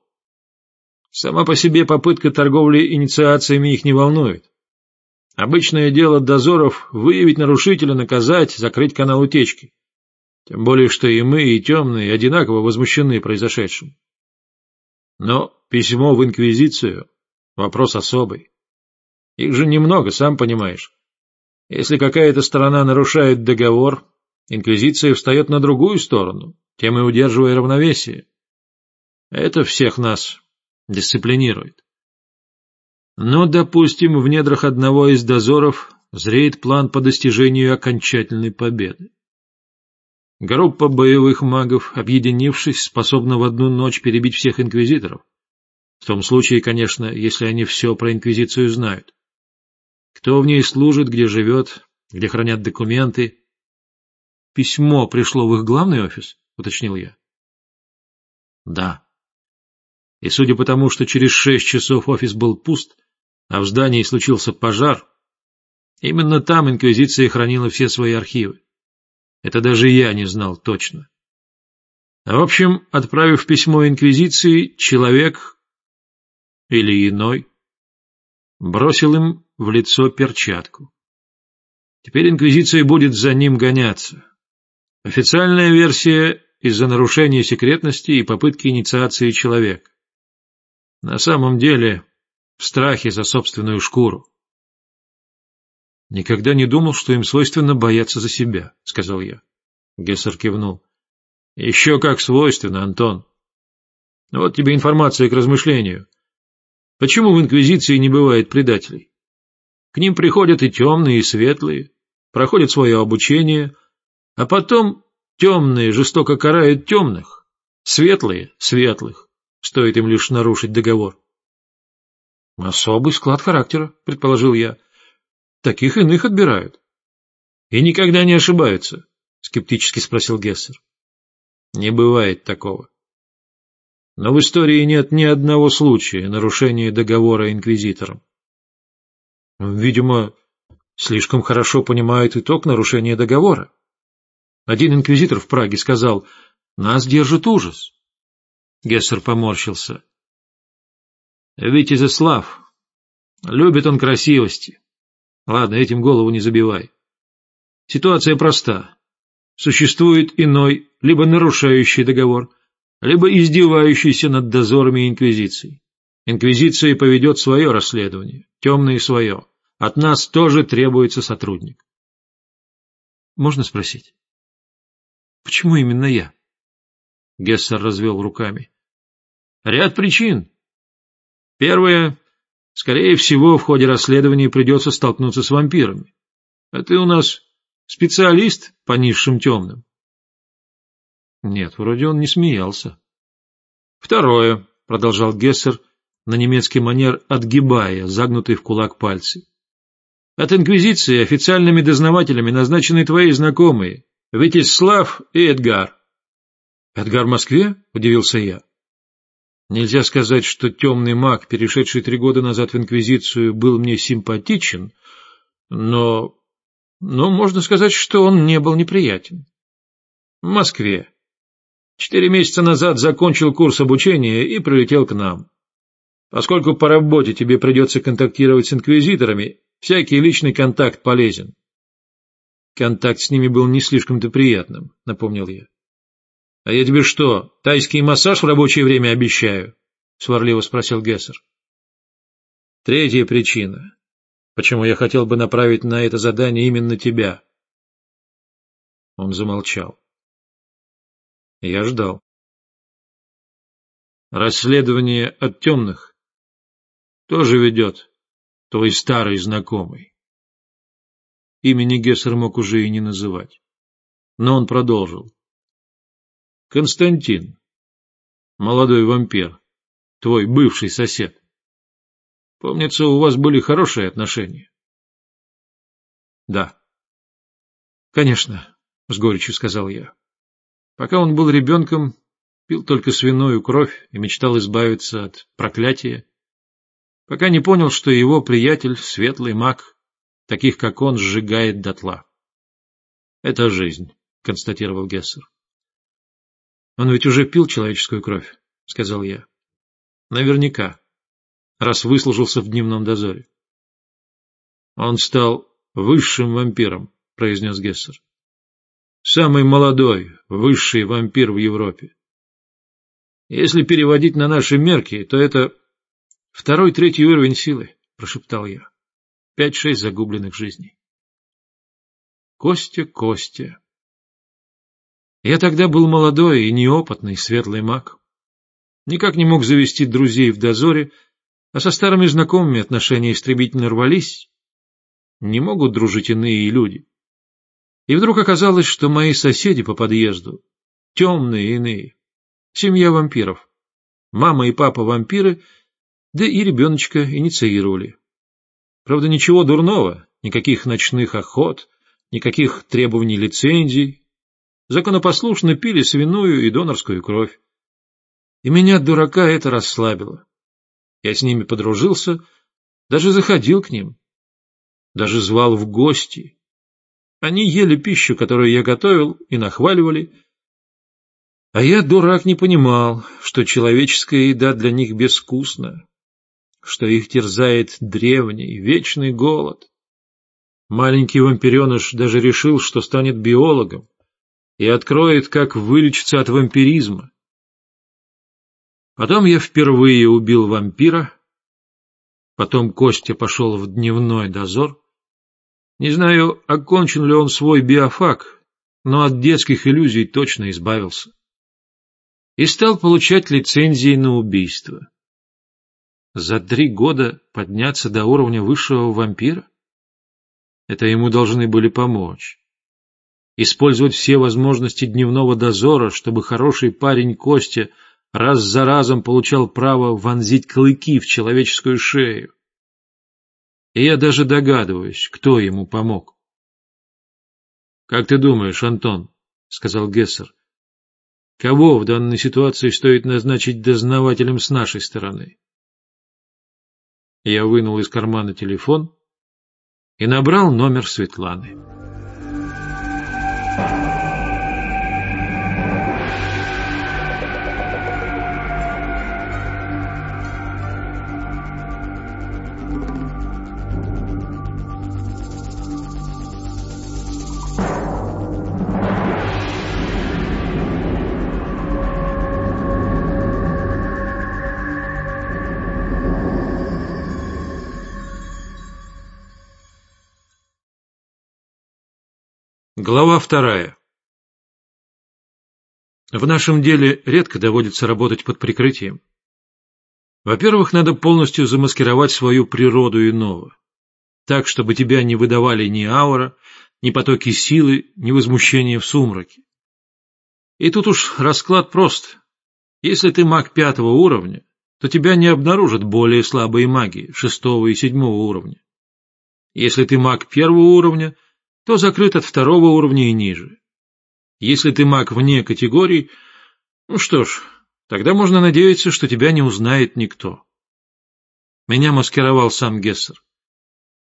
Сама по себе попытка торговли инициациями их не волнует. Обычное дело дозоров — выявить нарушителя, наказать, закрыть канал утечки. Тем более, что и мы, и темные одинаково возмущены произошедшим. Но письмо в Инквизицию — вопрос особый. Их же немного, сам понимаешь. Если какая-то сторона нарушает договор, Инквизиция встает на другую сторону, тем и удерживая равновесие. Это всех нас дисциплинирует. Но, допустим, в недрах одного из дозоров зреет план по достижению окончательной победы. Группа боевых магов, объединившись, способна в одну ночь перебить всех инквизиторов. В том случае, конечно, если они все про инквизицию знают. Кто в ней служит, где живет, где хранят документы. Письмо пришло в их главный офис, уточнил я. Да. И судя по тому, что через шесть часов офис был пуст, а в здании случился пожар, именно там инквизиция хранила все свои архивы. Это даже я не знал точно. В общем, отправив письмо Инквизиции, человек или иной бросил им в лицо перчатку. Теперь Инквизиция будет за ним гоняться. Официальная версия из-за нарушения секретности и попытки инициации человека. На самом деле, в страхе за собственную шкуру. «Никогда не думал, что им свойственно бояться за себя», — сказал я. Гессер кивнул. «Еще как свойственно, Антон. Вот тебе информация к размышлению. Почему в Инквизиции не бывает предателей? К ним приходят и темные, и светлые, проходят свое обучение, а потом темные жестоко карают темных, светлые — светлых, стоит им лишь нарушить договор». «Особый склад характера», — предположил я. Таких иных отбирают. И никогда не ошибаются, скептически спросил Гессер. Не бывает такого. Но в истории нет ни одного случая нарушения договора инквизитором. Видимо, слишком хорошо понимают итог нарушения договора. Один инквизитор в Праге сказал, «Нас держит ужас». Гессер поморщился. Ведь Изяслав, любит он красивости. Ладно, этим голову не забивай. Ситуация проста. Существует иной, либо нарушающий договор, либо издевающийся над дозорами Инквизиции. Инквизиция поведет свое расследование, темное свое. От нас тоже требуется сотрудник. Можно спросить? Почему именно я? Гессер развел руками. Ряд причин. Первое Скорее всего, в ходе расследования придется столкнуться с вампирами. А ты у нас специалист по низшим темным. Нет, вроде он не смеялся. Второе, — продолжал Гессер, на немецкий манер отгибая загнутый в кулак пальцы. От Инквизиции официальными дознавателями назначены твои знакомые, Витислав и Эдгар. — Эдгар в Москве? — удивился я. Нельзя сказать, что темный маг, перешедший три года назад в Инквизицию, был мне симпатичен, но... Но можно сказать, что он не был неприятен. В Москве. Четыре месяца назад закончил курс обучения и прилетел к нам. Поскольку по работе тебе придется контактировать с инквизиторами, всякий личный контакт полезен. Контакт с ними был не слишком-то приятным, напомнил я. — А я тебе что, тайский массаж в рабочее время обещаю? — сварливо спросил Гессер. — Третья причина, почему я хотел бы направить на это задание именно тебя. Он замолчал. Я ждал. Расследование от темных тоже ведет твой старый знакомый. Имени Гессер мог уже и не называть. Но он продолжил. Константин, молодой вампир, твой бывший сосед. Помнится, у вас были хорошие отношения. Да. Конечно, с горечью сказал я. Пока он был ребенком, пил только свиную кровь и мечтал избавиться от проклятия, пока не понял, что его приятель, светлый маг, таких как он, сжигает дотла. — Это жизнь, — констатировал Гессер. Он ведь уже пил человеческую кровь, — сказал я. Наверняка, раз выслужился в дневном дозоре. Он стал высшим вампиром, — произнес Гессер. Самый молодой, высший вампир в Европе. Если переводить на наши мерки, то это второй-третий уровень силы, — прошептал я. Пять-шесть загубленных жизней. Костя, Костя. Я тогда был молодой и неопытный светлый маг. никак не мог завести друзей в дозоре, а со старыми знакомыми отношения истребительно рвались. Не могут дружить иные люди. И вдруг оказалось, что мои соседи по подъезду — темные иные, семья вампиров. Мама и папа вампиры, да и ребеночка инициировали. Правда, ничего дурного, никаких ночных охот, никаких требований лицензий. Законопослушно пили свиную и донорскую кровь. И меня, дурака, это расслабило. Я с ними подружился, даже заходил к ним, даже звал в гости. Они ели пищу, которую я готовил, и нахваливали. А я, дурак, не понимал, что человеческая еда для них безвкусна, что их терзает древний, вечный голод. Маленький вампиреныш даже решил, что станет биологом и откроет, как вылечиться от вампиризма. Потом я впервые убил вампира, потом Костя пошел в дневной дозор. Не знаю, окончен ли он свой биофак, но от детских иллюзий точно избавился. И стал получать лицензии на убийство. За три года подняться до уровня высшего вампира? Это ему должны были помочь. Использовать все возможности дневного дозора, чтобы хороший парень Костя раз за разом получал право вонзить клыки в человеческую шею. И я даже догадываюсь, кто ему помог. — Как ты думаешь, Антон, — сказал Гессер, — кого в данной ситуации стоит назначить дознавателем с нашей стороны? Я вынул из кармана телефон и набрал номер Светланы. Thank you. Глава вторая. В нашем деле редко доводится работать под прикрытием. Во-первых, надо полностью замаскировать свою природу иного, так, чтобы тебя не выдавали ни аура, ни потоки силы, ни возмущение в сумраке. И тут уж расклад прост. Если ты маг пятого уровня, то тебя не обнаружат более слабые маги шестого и седьмого уровня. Если ты маг первого уровня — то закрыт от второго уровня и ниже. Если ты маг вне категорий, ну что ж, тогда можно надеяться, что тебя не узнает никто. Меня маскировал сам Гессер.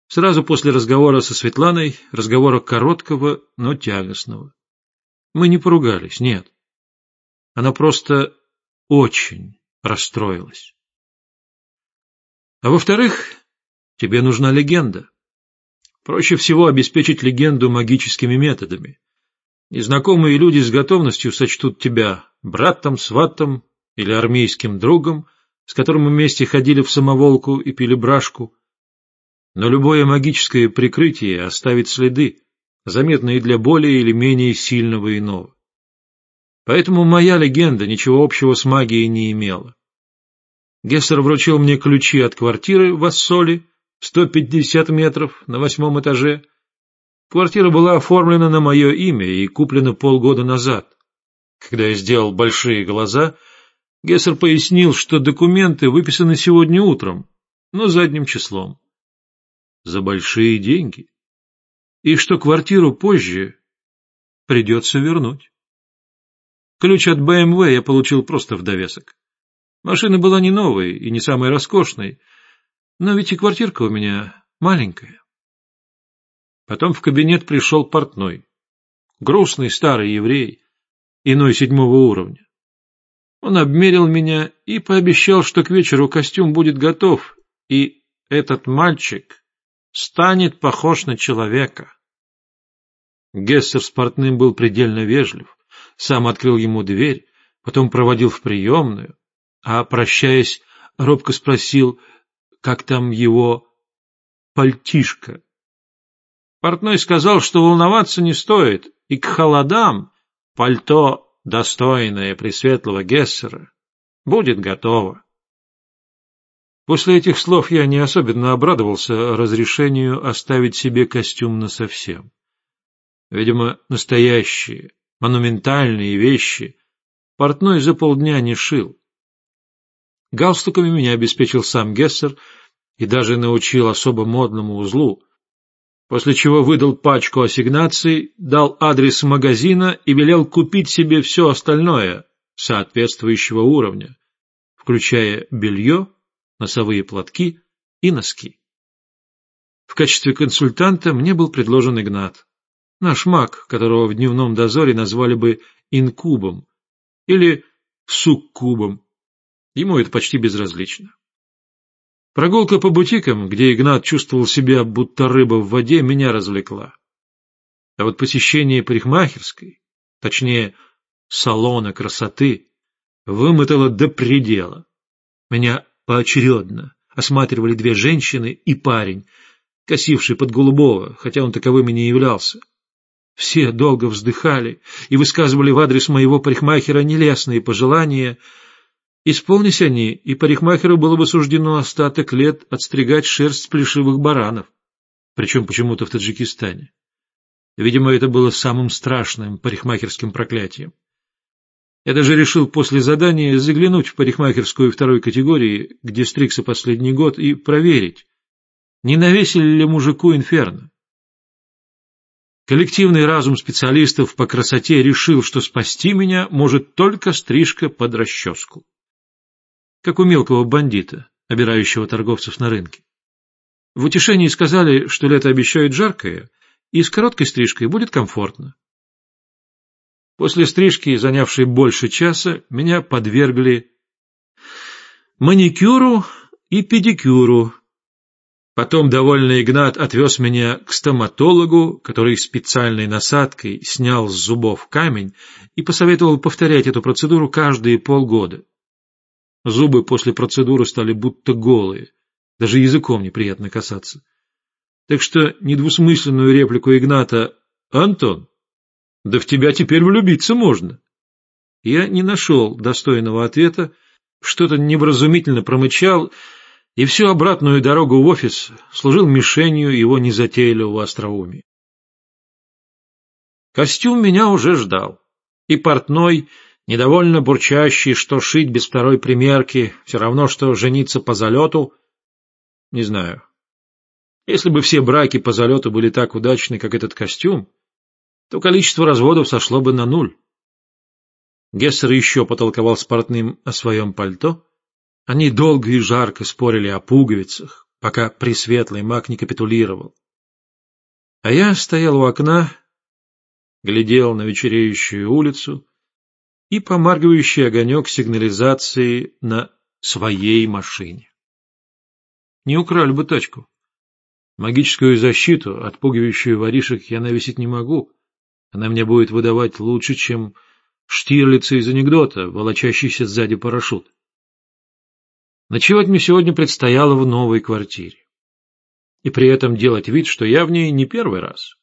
Сразу после разговора со Светланой, разговора короткого, но тягостного. Мы не поругались, нет. Она просто очень расстроилась. А во-вторых, тебе нужна легенда. Проще всего обеспечить легенду магическими методами. Незнакомые люди с готовностью сочтут тебя братом, сватом или армейским другом, с которым вместе ходили в самоволку и пили брашку. Но любое магическое прикрытие оставит следы, заметные для более или менее сильного иного. Поэтому моя легенда ничего общего с магией не имела. Гессер вручил мне ключи от квартиры в Ассоле, 150 метров на восьмом этаже. Квартира была оформлена на мое имя и куплена полгода назад. Когда я сделал большие глаза, Гессер пояснил, что документы выписаны сегодня утром, но задним числом. За большие деньги. И что квартиру позже придется вернуть. Ключ от БМВ я получил просто в довесок. Машина была не новой и не самой роскошной, но ведь и квартирка у меня маленькая. Потом в кабинет пришел портной. Грустный старый еврей, иной седьмого уровня. Он обмерил меня и пообещал, что к вечеру костюм будет готов, и этот мальчик станет похож на человека. Гессер с портным был предельно вежлив, сам открыл ему дверь, потом проводил в приемную, а, прощаясь, робко спросил — как там его пальтишко. Портной сказал, что волноваться не стоит, и к холодам пальто, достойное Пресветлого Гессера, Будет готово. После этих слов я не особенно обрадовался разрешению оставить себе костюм насовсем. Видимо, настоящие, монументальные вещи портной за полдня не шил. Галстуками меня обеспечил сам Гессер и даже научил особо модному узлу, после чего выдал пачку ассигнаций, дал адрес магазина и велел купить себе все остальное соответствующего уровня, включая белье, носовые платки и носки. В качестве консультанта мне был предложен Игнат, наш маг, которого в дневном дозоре назвали бы инкубом или суккубом. Ему это почти безразлично. Прогулка по бутикам, где Игнат чувствовал себя будто рыба в воде, меня развлекла. А вот посещение парикмахерской, точнее, салона красоты, вымотало до предела. Меня поочередно осматривали две женщины и парень, косивший под голубого, хотя он таковым и не являлся. Все долго вздыхали и высказывали в адрес моего парикмахера нелестные пожелания — Исполнись они, и парикмахеру было бы суждено остаток лет отстригать шерсть плешивых баранов, причем почему-то в Таджикистане. Видимо, это было самым страшным парикмахерским проклятием. Я даже решил после задания заглянуть в парикмахерскую второй категории, где стригся последний год, и проверить, не навесили ли мужику инферно. Коллективный разум специалистов по красоте решил, что спасти меня может только стрижка под расческу как у мелкого бандита, обирающего торговцев на рынке. В утешении сказали, что лето обещает жаркое, и с короткой стрижкой будет комфортно. После стрижки, занявшей больше часа, меня подвергли маникюру и педикюру. Потом довольный Игнат отвез меня к стоматологу, который специальной насадкой снял с зубов камень и посоветовал повторять эту процедуру каждые полгода. Зубы после процедуры стали будто голые, даже языком неприятно касаться. Так что недвусмысленную реплику Игната «Антон, да в тебя теперь влюбиться можно!» Я не нашел достойного ответа, что-то невразумительно промычал, и всю обратную дорогу в офис служил мишенью его незатейливого остроумия. Костюм меня уже ждал, и портной — недовольно бурчащий, что шить без второй примерки все равно, что жениться по залету. Не знаю. Если бы все браки по залету были так удачны, как этот костюм, то количество разводов сошло бы на нуль. Гессер еще потолковал с портным о своем пальто. Они долго и жарко спорили о пуговицах, пока пресветлый маг не капитулировал. А я стоял у окна, глядел на вечереющую улицу, и помаргивающий огонек сигнализации на своей машине. Не украли бы тачку. Магическую защиту, отпугивающую воришек, я навесить не могу. Она мне будет выдавать лучше, чем штирлицы из анекдота, волочащийся сзади парашют. Ночевать мне сегодня предстояло в новой квартире. И при этом делать вид, что я в ней не первый раз.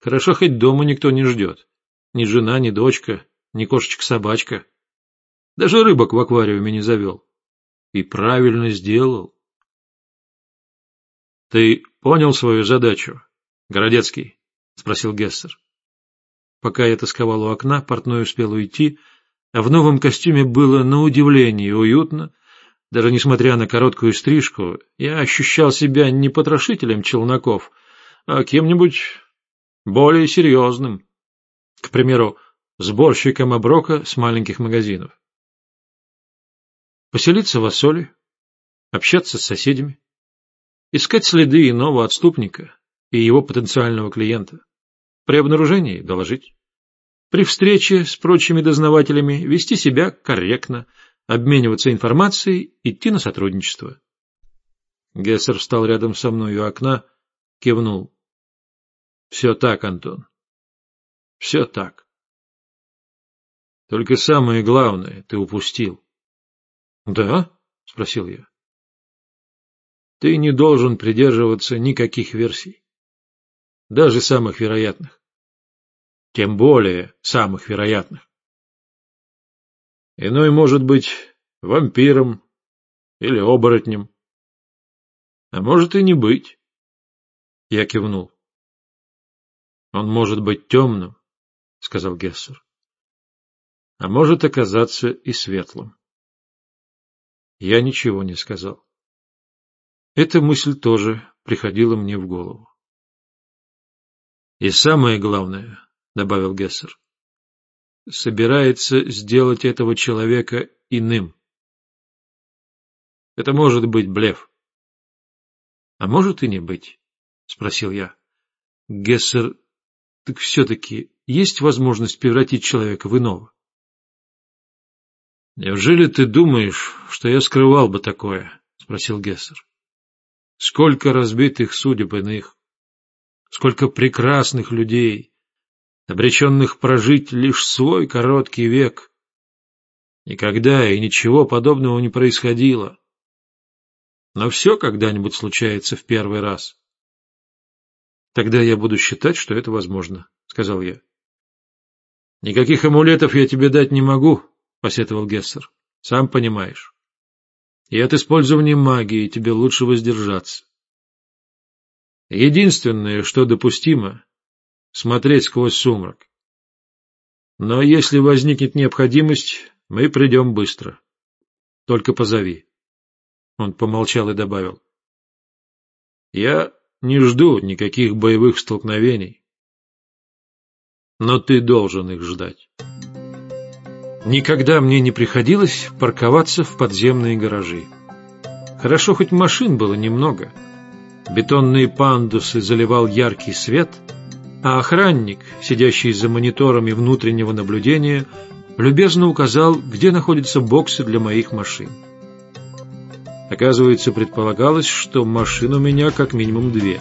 Хорошо, хоть дома никто не ждет. Ни жена, ни дочка, ни кошечка-собачка. Даже рыбок в аквариуме не завел. И правильно сделал. — Ты понял свою задачу, Городецкий? — спросил Гессер. Пока я тосковал у окна, портной успел уйти, а в новом костюме было на удивление уютно. Даже несмотря на короткую стрижку, я ощущал себя не потрошителем челноков, а кем-нибудь более серьезным. К примеру, сборщиком оброка с маленьких магазинов. Поселиться в Ассоле, общаться с соседями, искать следы иного отступника и его потенциального клиента, при обнаружении доложить, при встрече с прочими дознавателями вести себя корректно, обмениваться информацией, идти на сотрудничество. Гессер встал рядом со мной у окна, кивнул. — Все так, Антон. Все так. Только самое главное ты упустил. — Да? — спросил я. — Ты не должен придерживаться никаких версий. Даже самых вероятных. Тем более самых вероятных. Иной, может быть, вампиром или оборотнем. А может и не быть. Я кивнул. Он может быть темным, сказал Гессер. А может оказаться и светлым. Я ничего не сказал. Эта мысль тоже приходила мне в голову. И самое главное, добавил Гессер, собирается сделать этого человека иным. Это может быть блеф. А может и не быть, спросил я. Гессер, так все-таки есть возможность превратить человека в иного? Неужели ты думаешь, что я скрывал бы такое? спросил Гессер. Сколько разбитых судеб иных, сколько прекрасных людей, обреченных прожить лишь свой короткий век. Никогда и ничего подобного не происходило. Но все когда-нибудь случается в первый раз. Тогда я буду считать, что это возможно, — сказал я. — Никаких амулетов я тебе дать не могу, — посетовал Гессер. — Сам понимаешь. И от использования магии тебе лучше воздержаться. Единственное, что допустимо, — смотреть сквозь сумрак. Но если возникнет необходимость, мы придем быстро. Только позови. Он помолчал и добавил. — Я не жду никаких боевых столкновений. Но ты должен их ждать. Никогда мне не приходилось парковаться в подземные гаражи. Хорошо, хоть машин было немного. Бетонные пандусы заливал яркий свет, а охранник, сидящий за мониторами внутреннего наблюдения, любезно указал, где находятся боксы для моих машин. Оказывается, предполагалось, что машин у меня как минимум две.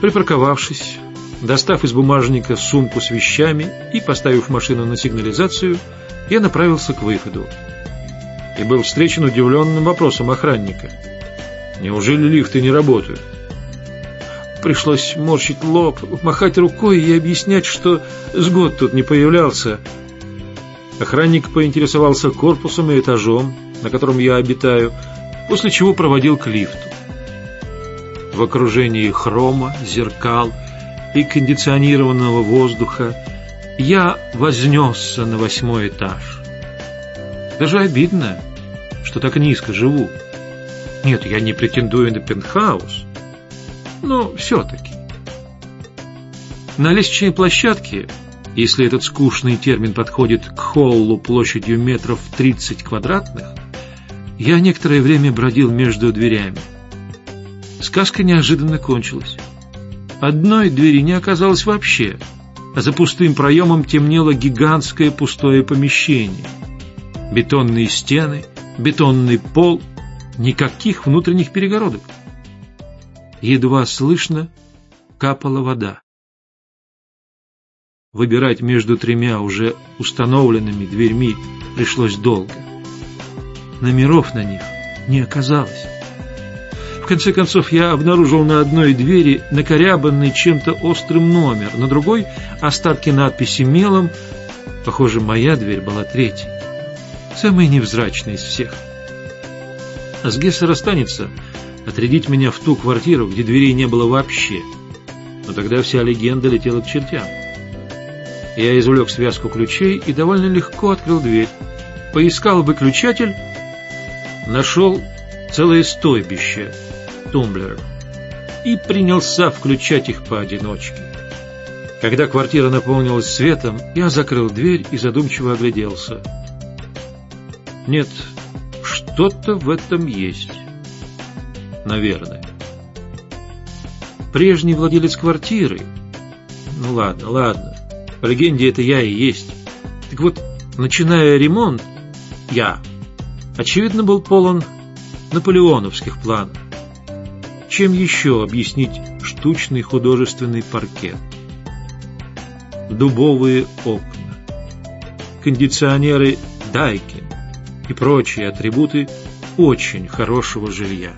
Припарковавшись, достав из бумажника сумку с вещами и поставив машину на сигнализацию, я направился к выходу. И был встречен удивленным вопросом охранника. «Неужели лифты не работают?» Пришлось морщить лоб, махать рукой и объяснять, что с год тут не появлялся. Охранник поинтересовался корпусом и этажом, на котором я обитаю, после чего проводил к лифту. В окружении хрома, зеркал и кондиционированного воздуха я вознесся на восьмой этаж. Даже обидно, что так низко живу. Нет, я не претендую на пентхаус, но все-таки. На лестничной площадке, если этот скучный термин подходит к холлу площадью метров 30 квадратных, я некоторое время бродил между дверями. Сказка неожиданно кончилась. Одной двери не оказалось вообще, а за пустым проемом темнело гигантское пустое помещение. Бетонные стены, бетонный пол, никаких внутренних перегородок. Едва слышно капала вода. Выбирать между тремя уже установленными дверьми пришлось долго номеров на них не оказалось. Конце концов, я обнаружил на одной двери накорябанный чем-то острым номер, на другой — остатки надписи мелом. Похоже, моя дверь была третьей, самая невзрачная из всех. А с Гессер останется отрядить меня в ту квартиру, где дверей не было вообще. Но тогда вся легенда летела к чертям. Я извлек связку ключей и довольно легко открыл дверь. Поискал выключатель нашел целое стойбище тумблеров и принялся включать их поодиночке. Когда квартира наполнилась светом, я закрыл дверь и задумчиво огляделся. Нет, что-то в этом есть. Наверное. Прежний владелец квартиры... Ну ладно, ладно. По легенде это я и есть. Так вот, начиная ремонт, я очевидно, был полон наполеоновских планов. Чем еще объяснить штучный художественный паркет? Дубовые окна, кондиционеры Дайкин и прочие атрибуты очень хорошего жилья.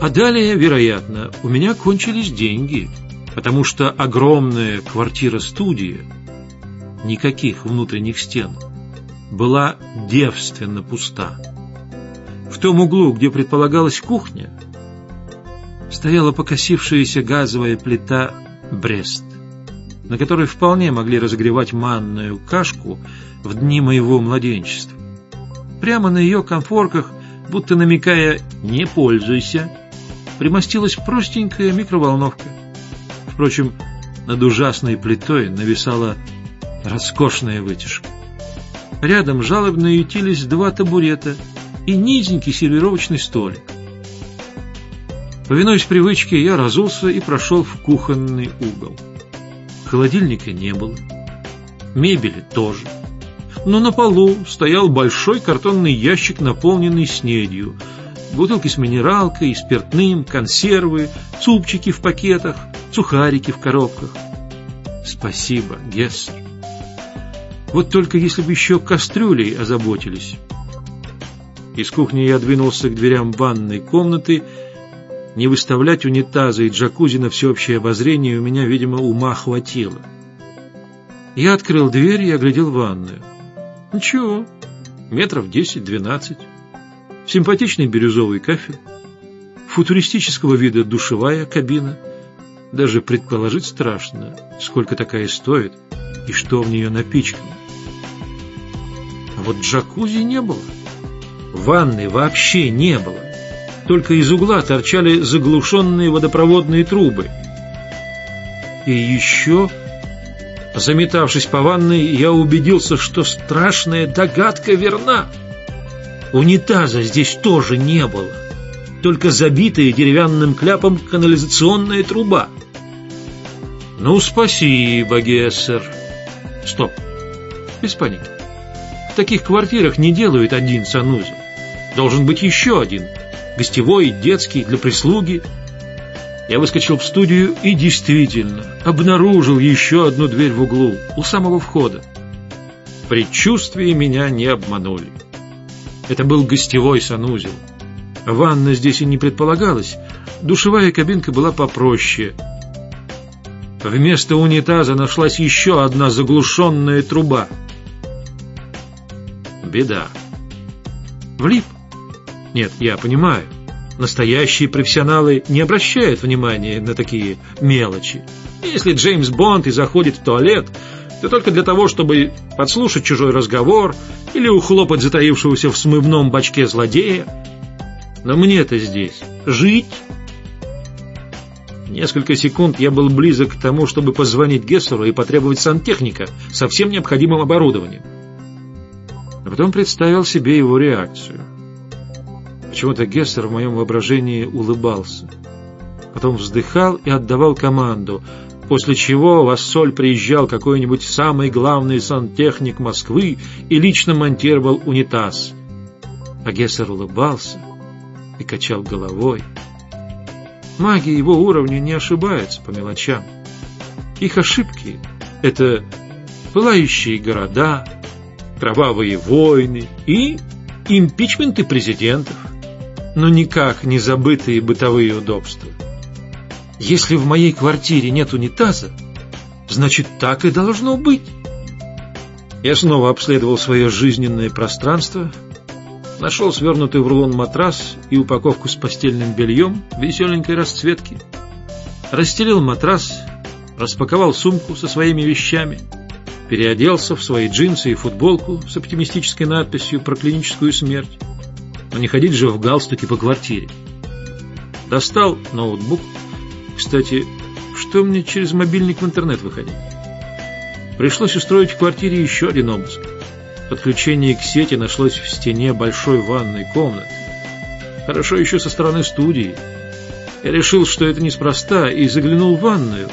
А далее, вероятно, у меня кончились деньги, потому что огромная квартира-студия, никаких внутренних стен – была девственно пуста. В том углу, где предполагалась кухня, стояла покосившаяся газовая плита «Брест», на которой вполне могли разогревать манную кашку в дни моего младенчества. Прямо на ее конфорках, будто намекая «не пользуйся», примостилась простенькая микроволновка. Впрочем, над ужасной плитой нависала роскошная вытяжка. Рядом жалобно ютились два табурета и низенький сервировочный столик. Повинуясь привычке, я разулся и прошел в кухонный угол. Холодильника не было, мебели тоже. Но на полу стоял большой картонный ящик, наполненный снедью. Бутылки с минералкой, спиртным, консервы, цупчики в пакетах, сухарики в коробках. Спасибо, Гессер. Вот только если бы еще кастрюлей озаботились. Из кухни я двинулся к дверям ванной комнаты. Не выставлять унитазы и джакузи на всеобщее обозрение у меня, видимо, ума хватило. Я открыл дверь и оглядел ванную. Ничего, метров десять-двенадцать. Симпатичный бирюзовый кафель. Футуристического вида душевая кабина. Даже предположить страшно, сколько такая стоит и что в нее напичкано. А вот джакузи не было. Ванны вообще не было. Только из угла торчали заглушенные водопроводные трубы. И еще, заметавшись по ванной, я убедился, что страшная догадка верна. Унитаза здесь тоже не было. Только забитая деревянным кляпом канализационная труба. Ну, спасибо, Гессер. Стоп. Без паники. В таких квартирах не делают один санузел. Должен быть еще один. Гостевой, детский, для прислуги. Я выскочил в студию и действительно обнаружил еще одну дверь в углу, у самого входа. Предчувствия меня не обманули. Это был гостевой санузел. Ванна здесь и не предполагалась. Душевая кабинка была попроще. Вместо унитаза нашлась еще одна заглушенная труба — беда. Влип. Нет, я понимаю. Настоящие профессионалы не обращают внимания на такие мелочи. Если Джеймс Бонд и заходит в туалет, то только для того, чтобы подслушать чужой разговор или ухлопать затаившегося в смывном бачке злодея. Но мне-то здесь жить. Несколько секунд я был близок к тому, чтобы позвонить Гессеру и потребовать сантехника со всем необходимым оборудованием а потом представил себе его реакцию. Почему-то Гессер в моем воображении улыбался. Потом вздыхал и отдавал команду, после чего в Ассоль приезжал какой-нибудь самый главный сантехник Москвы и лично монтировал унитаз. А Гессер улыбался и качал головой. Маги его уровня не ошибаются по мелочам. Их ошибки — это пылающие города, кровавые войны и импичменты президентов, но никак не забытые бытовые удобства. Если в моей квартире нет унитаза, значит так и должно быть. Я снова обследовал свое жизненное пространство, нашел свернутый в рулон матрас и упаковку с постельным бельем веселенькой расцветки, расстелил матрас, распаковал сумку со своими вещами – переоделся в свои джинсы и футболку с оптимистической надписью про клиническую смерть. Но не ходить же в галстуке по квартире. Достал ноутбук. Кстати, что мне через мобильник в интернет выходить? Пришлось устроить в квартире еще один обыск. Подключение к сети нашлось в стене большой ванной комнаты. Хорошо еще со стороны студии. Я решил, что это неспроста, и заглянул в ванную.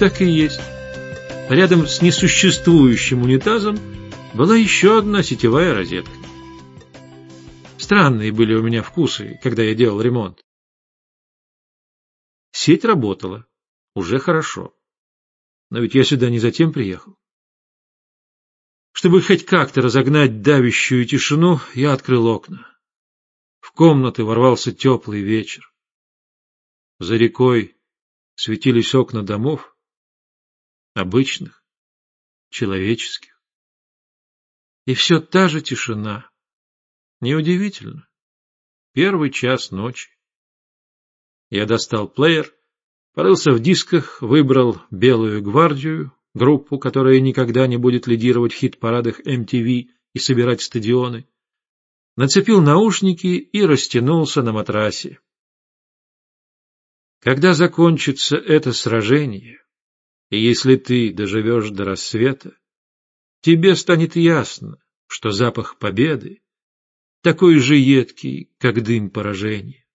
Так и есть. Рядом с несуществующим унитазом была еще одна сетевая розетка. Странные были у меня вкусы, когда я делал ремонт. Сеть работала. Уже хорошо. Но ведь я сюда не затем приехал. Чтобы хоть как-то разогнать давящую тишину, я открыл окна. В комнаты ворвался теплый вечер. За рекой светились окна домов, обычных, человеческих. И все та же тишина. Неудивительно. Первый час ночи. Я достал плеер, порылся в дисках, выбрал «Белую гвардию», группу, которая никогда не будет лидировать в хит-парадах MTV и собирать стадионы, нацепил наушники и растянулся на матрасе. Когда закончится это сражение, и если ты доживешь до рассвета, тебе станет ясно, что запах победы такой же едкий, как дым поражения.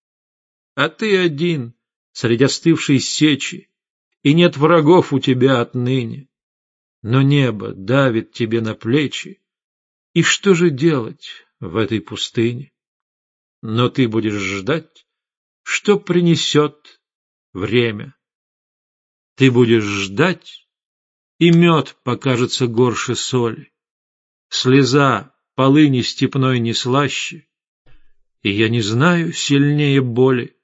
А ты один среди остывшей сечи, и нет врагов у тебя отныне. Но небо давит тебе на плечи, и что же делать в этой пустыне? Но ты будешь ждать, что принесет время. Ты будешь ждать, и мед покажется горше соли. Слеза полыни степной не слаще, и я не знаю сильнее боли,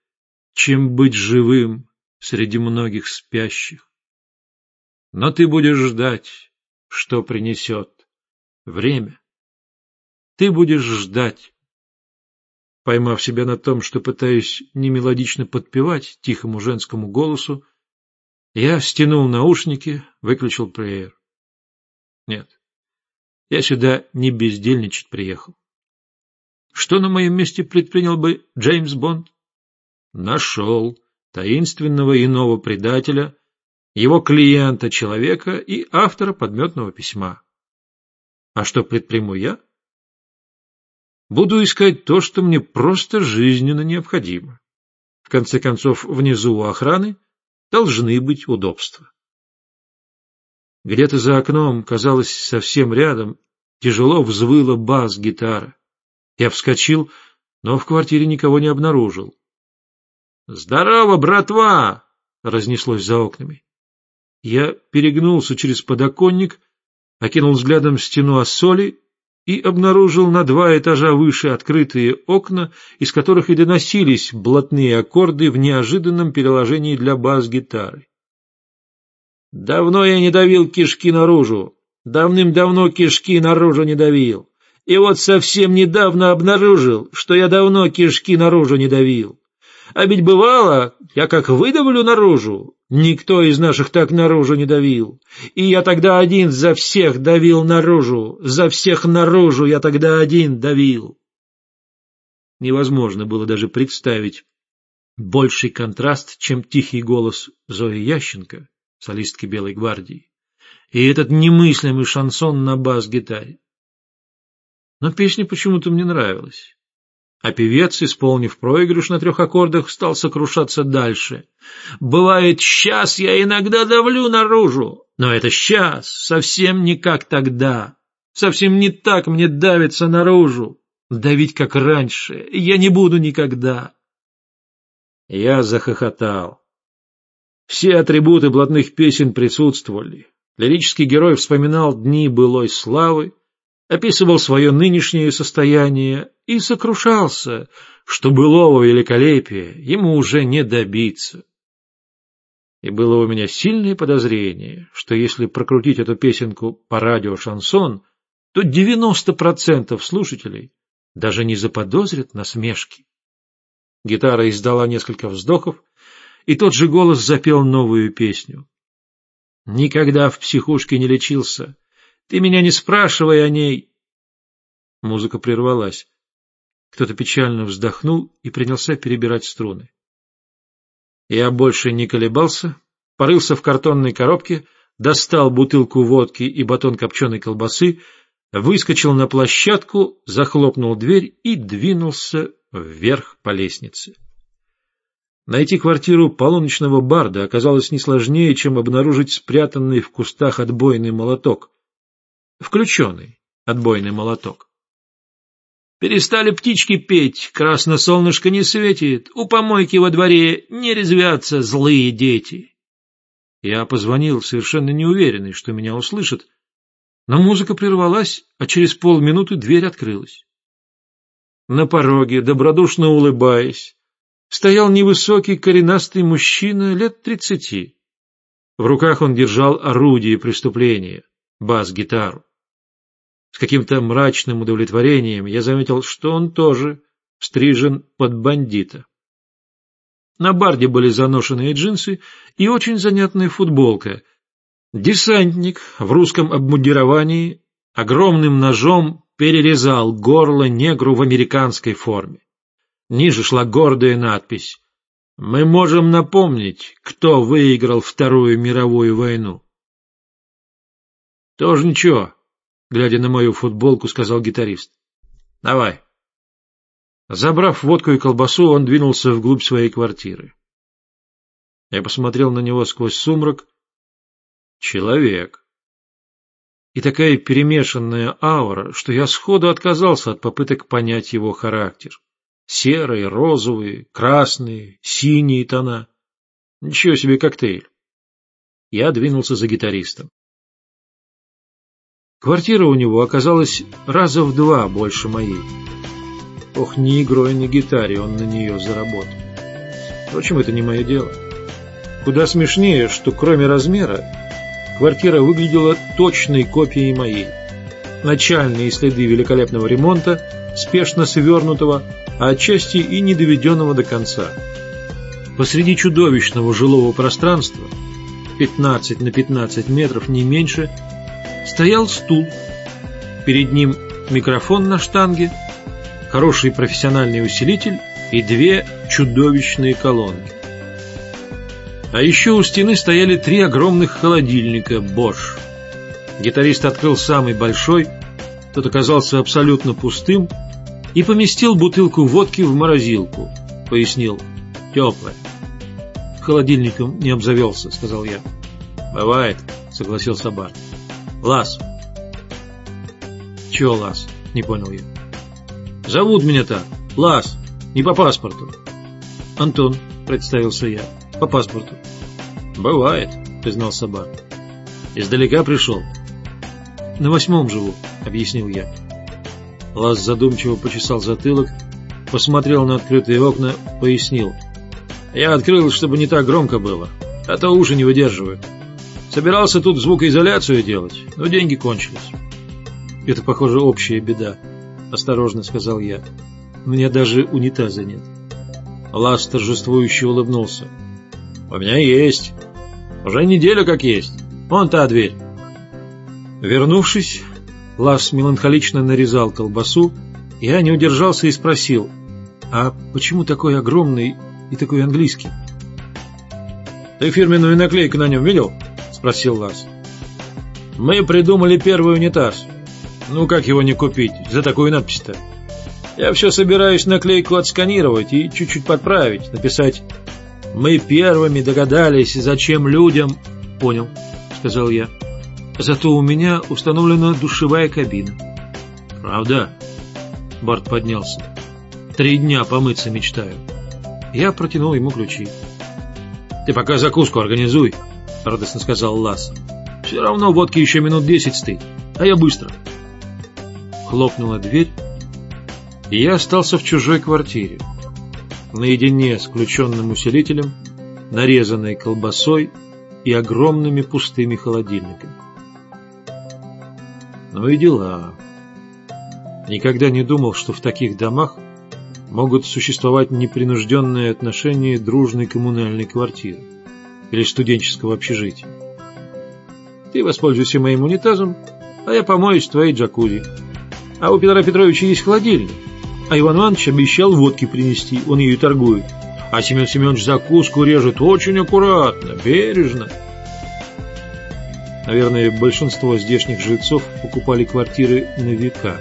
чем быть живым среди многих спящих. Но ты будешь ждать, что принесет время. Ты будешь ждать. Поймав себя на том, что пытаюсь немелодично подпевать тихому женскому голосу, я стянул наушники, выключил плеер. Нет, я сюда не бездельничать приехал. Что на моем месте предпринял бы Джеймс Бонд? Нашел таинственного иного предателя, его клиента-человека и автора подметного письма. А что предприму я? Буду искать то, что мне просто жизненно необходимо. В конце концов, внизу у охраны должны быть удобства. Где-то за окном, казалось, совсем рядом, тяжело взвыла бас-гитара. Я вскочил, но в квартире никого не обнаружил. «Здорово, братва!» — разнеслось за окнами. Я перегнулся через подоконник, окинул взглядом стену Ассоли и обнаружил на два этажа выше открытые окна, из которых и доносились блатные аккорды в неожиданном переложении для бас-гитары. «Давно я не давил кишки наружу, давным-давно кишки наружу не давил, и вот совсем недавно обнаружил, что я давно кишки наружу не давил». А ведь бывало, я как выдавлю наружу, никто из наших так наружу не давил. И я тогда один за всех давил наружу, за всех наружу я тогда один давил. Невозможно было даже представить больший контраст, чем тихий голос Зои Ященко, солистки Белой гвардии, и этот немыслимый шансон на бас-гитаре. Но песня почему-то мне нравилась а певец, исполнив проигрыш на трех аккордах, стал сокрушаться дальше. «Бывает, сейчас я иногда давлю наружу, но это сейчас, совсем не как тогда. Совсем не так мне давится наружу. Давить как раньше я не буду никогда». Я захохотал. Все атрибуты блатных песен присутствовали. Лирический герой вспоминал дни былой славы, описывал свое нынешнее состояние и сокрушался, что былого великолепия ему уже не добиться. И было у меня сильное подозрение, что если прокрутить эту песенку по радио «Шансон», то 90% слушателей даже не заподозрят насмешки. Гитара издала несколько вздохов, и тот же голос запел новую песню. «Никогда в психушке не лечился, ты меня не спрашивай о ней. Музыка прервалась. Кто-то печально вздохнул и принялся перебирать струны. Я больше не колебался, порылся в картонной коробке, достал бутылку водки и батон копченой колбасы, выскочил на площадку, захлопнул дверь и двинулся вверх по лестнице. Найти квартиру полуночного барда оказалось не сложнее, чем обнаружить спрятанный в кустах отбойный молоток включенный отбойный молоток. Перестали птички петь, красно солнышко не светит, у помойки во дворе не резвятся злые дети. Я позвонил, совершенно неуверенный, что меня услышат, но музыка прервалась, а через полминуты дверь открылась. На пороге, добродушно улыбаясь, стоял невысокий коренастый мужчина лет тридцати. В руках он держал орудие преступления — бас-гитару. С каким-то мрачным удовлетворением я заметил, что он тоже стрижен под бандита. На барде были заношенные джинсы и очень занятная футболка. Десантник в русском обмундировании огромным ножом перерезал горло негру в американской форме. Ниже шла гордая надпись «Мы можем напомнить, кто выиграл Вторую мировую войну». «Тоже ничего», — глядя на мою футболку, сказал гитарист. «Давай». Забрав водку и колбасу, он двинулся вглубь своей квартиры. Я посмотрел на него сквозь сумрак. Человек. И такая перемешанная аура, что я сходу отказался от попыток понять его характер. Серые, розовые, красные, синие тона. Ничего себе коктейль. Я двинулся за гитаристом. Квартира у него оказалась раза в два больше моей. Ох, не игрой на гитаре он на нее заработал. Впрочем, это не мое дело. Куда смешнее, что кроме размера, квартира выглядела точной копией моей. Начальные следы великолепного ремонта, спешно свернутого, а отчасти и не доведенного до конца. Посреди чудовищного жилого пространства, 15 на 15 метров, не меньше, стоял стул. Перед ним микрофон на штанге, хороший профессиональный усилитель и две чудовищные колонки. А еще у стены стояли три огромных холодильника Bosch. Гитарист открыл самый большой, тот оказался абсолютно пустым, и поместил бутылку водки в морозилку. Пояснил, теплая. Холодильником не обзавелся, сказал я. Бывает, согласился Барт. Лас. Чего Лас? Не понял я. Зовут меня так. Лас. Не по паспорту. Антон, представился я. По паспорту. Бывает, признался Бар. Издалека пришел. На восьмом живу, объяснил я. Лас задумчиво почесал затылок, посмотрел на открытые окна, пояснил. Я открыл, чтобы не так громко было, а то уши не выдерживают. Собирался тут звукоизоляцию делать, но деньги кончились. Это, похоже, общая беда. — осторожно сказал я. «У меня даже унитаза нет». Лас торжествующе улыбнулся. «У меня есть. Уже неделю как есть. Вон та дверь». Вернувшись, Лас меланхолично нарезал колбасу, я не удержался и спросил, «А почему такой огромный и такой английский?» «Ты фирменную наклейку на нем видел?» — спросил Лас. «Мы придумали первый унитаз. Ну как его не купить за такую надпись-то? Я все собираюсь наклейку отсканировать и чуть-чуть подправить, написать «Мы первыми догадались, зачем людям...» «Понял», — сказал я. «Зато у меня установлена душевая кабина». «Правда?» Барт поднялся. «Три дня помыться мечтаю». Я протянул ему ключи. «Ты пока закуску организуй», — радостно сказал Ласс. «Все равно водки еще минут десять стыд, а я быстро» хлопнула дверь, и я остался в чужой квартире, наедине с включенным усилителем, нарезанной колбасой и огромными пустыми холодильниками. Ну и дела. Никогда не думал, что в таких домах могут существовать непринужденные отношения дружной коммунальной квартиры или студенческого общежития. Ты воспользуйся моим унитазом, а я помоюсь в твоей джакузи. А у Петра Петровича есть холодильник. А Иван Иванович обещал водки принести, он ее торгует. А Семен Семенович закуску режет очень аккуратно, бережно. Наверное, большинство здешних жильцов покупали квартиры на века.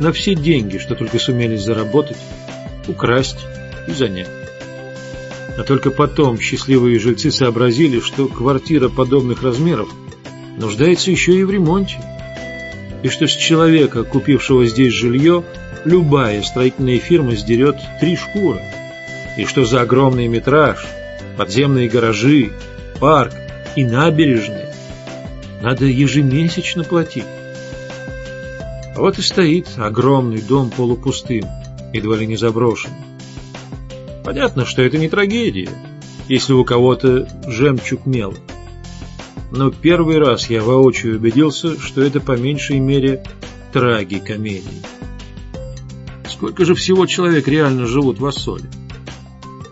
На все деньги, что только сумели заработать, украсть и занять. А только потом счастливые жильцы сообразили, что квартира подобных размеров нуждается еще и в ремонте и что с человека, купившего здесь жилье, любая строительная фирма сдерет три шкуры, и что за огромный метраж, подземные гаражи, парк и набережные надо ежемесячно платить. Вот и стоит огромный дом полупустым, едва ли не заброшенный. Понятно, что это не трагедия, если у кого-то жемчуг мел но первый раз я воочию убедился, что это по меньшей мере трагикомедии. Сколько же всего человек реально живут в Ассоле?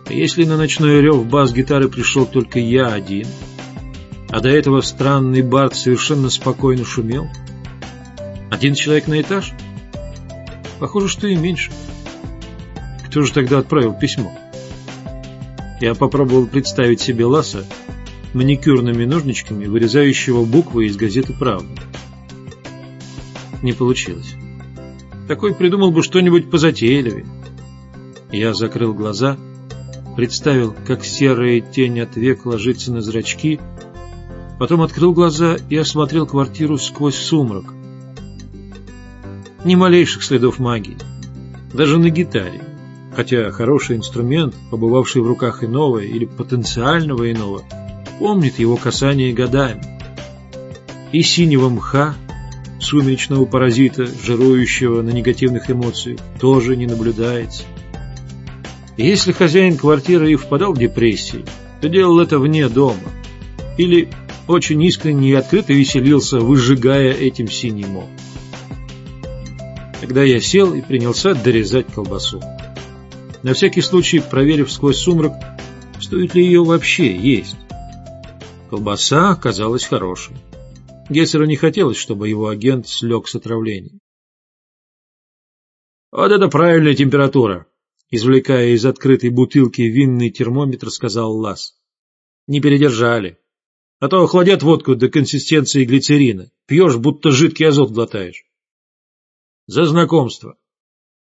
Если на ночной рев бас-гитары пришел только я один, а до этого странный бард совершенно спокойно шумел, один человек на этаж? Похоже, что и меньше. Кто же тогда отправил письмо? Я попробовал представить себе Ласа маникюрными ножничками, вырезающего буквы из газеты «Правда». Не получилось. Такой придумал бы что-нибудь позатейливее. Я закрыл глаза, представил, как серая тень от век ложится на зрачки, потом открыл глаза и осмотрел квартиру сквозь сумрак. Ни малейших следов магии, даже на гитаре, хотя хороший инструмент, побывавший в руках иного или потенциального иного, помнит его касание годами. И синего мха, сумеречного паразита, жирующего на негативных эмоциях, тоже не наблюдается. И если хозяин квартиры и впадал в депрессию, то делал это вне дома. Или очень искренне и открыто веселился, выжигая этим синий мох. Тогда я сел и принялся дорезать колбасу. На всякий случай, проверив сквозь сумрак, стоит ли ее вообще есть. Колбаса оказалась хорошей. Гессеру не хотелось, чтобы его агент слег с отравлением. «Вот это правильная температура!» Извлекая из открытой бутылки винный термометр, сказал Лас. «Не передержали. А то охладят водку до консистенции глицерина. Пьешь, будто жидкий азот глотаешь». «За знакомство!»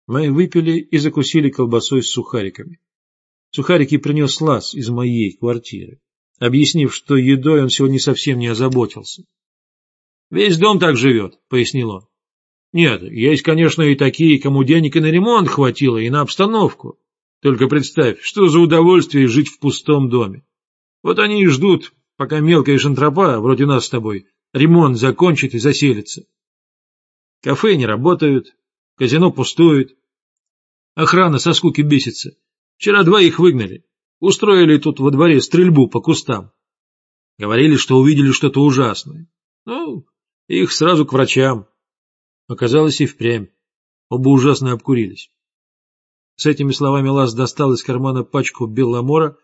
Мы выпили и закусили колбасой с сухариками. Сухарики принес Лас из моей квартиры, объяснив, что едой он сегодня совсем не озаботился. «Весь дом так живет», — пояснил он. «Нет, есть, конечно, и такие, кому денег и на ремонт хватило, и на обстановку. Только представь, что за удовольствие жить в пустом доме. Вот они и ждут, пока мелкая шантропа, вроде нас с тобой, ремонт закончит и заселится. Кафе не работают, казино пустует, Охрана со скуки бесится. Вчера двоих выгнали. Устроили тут во дворе стрельбу по кустам. Говорили, что увидели что-то ужасное. Ну, их сразу к врачам. Оказалось и впрямь. Оба ужасно обкурились. С этими словами Лас достал из кармана пачку беломора,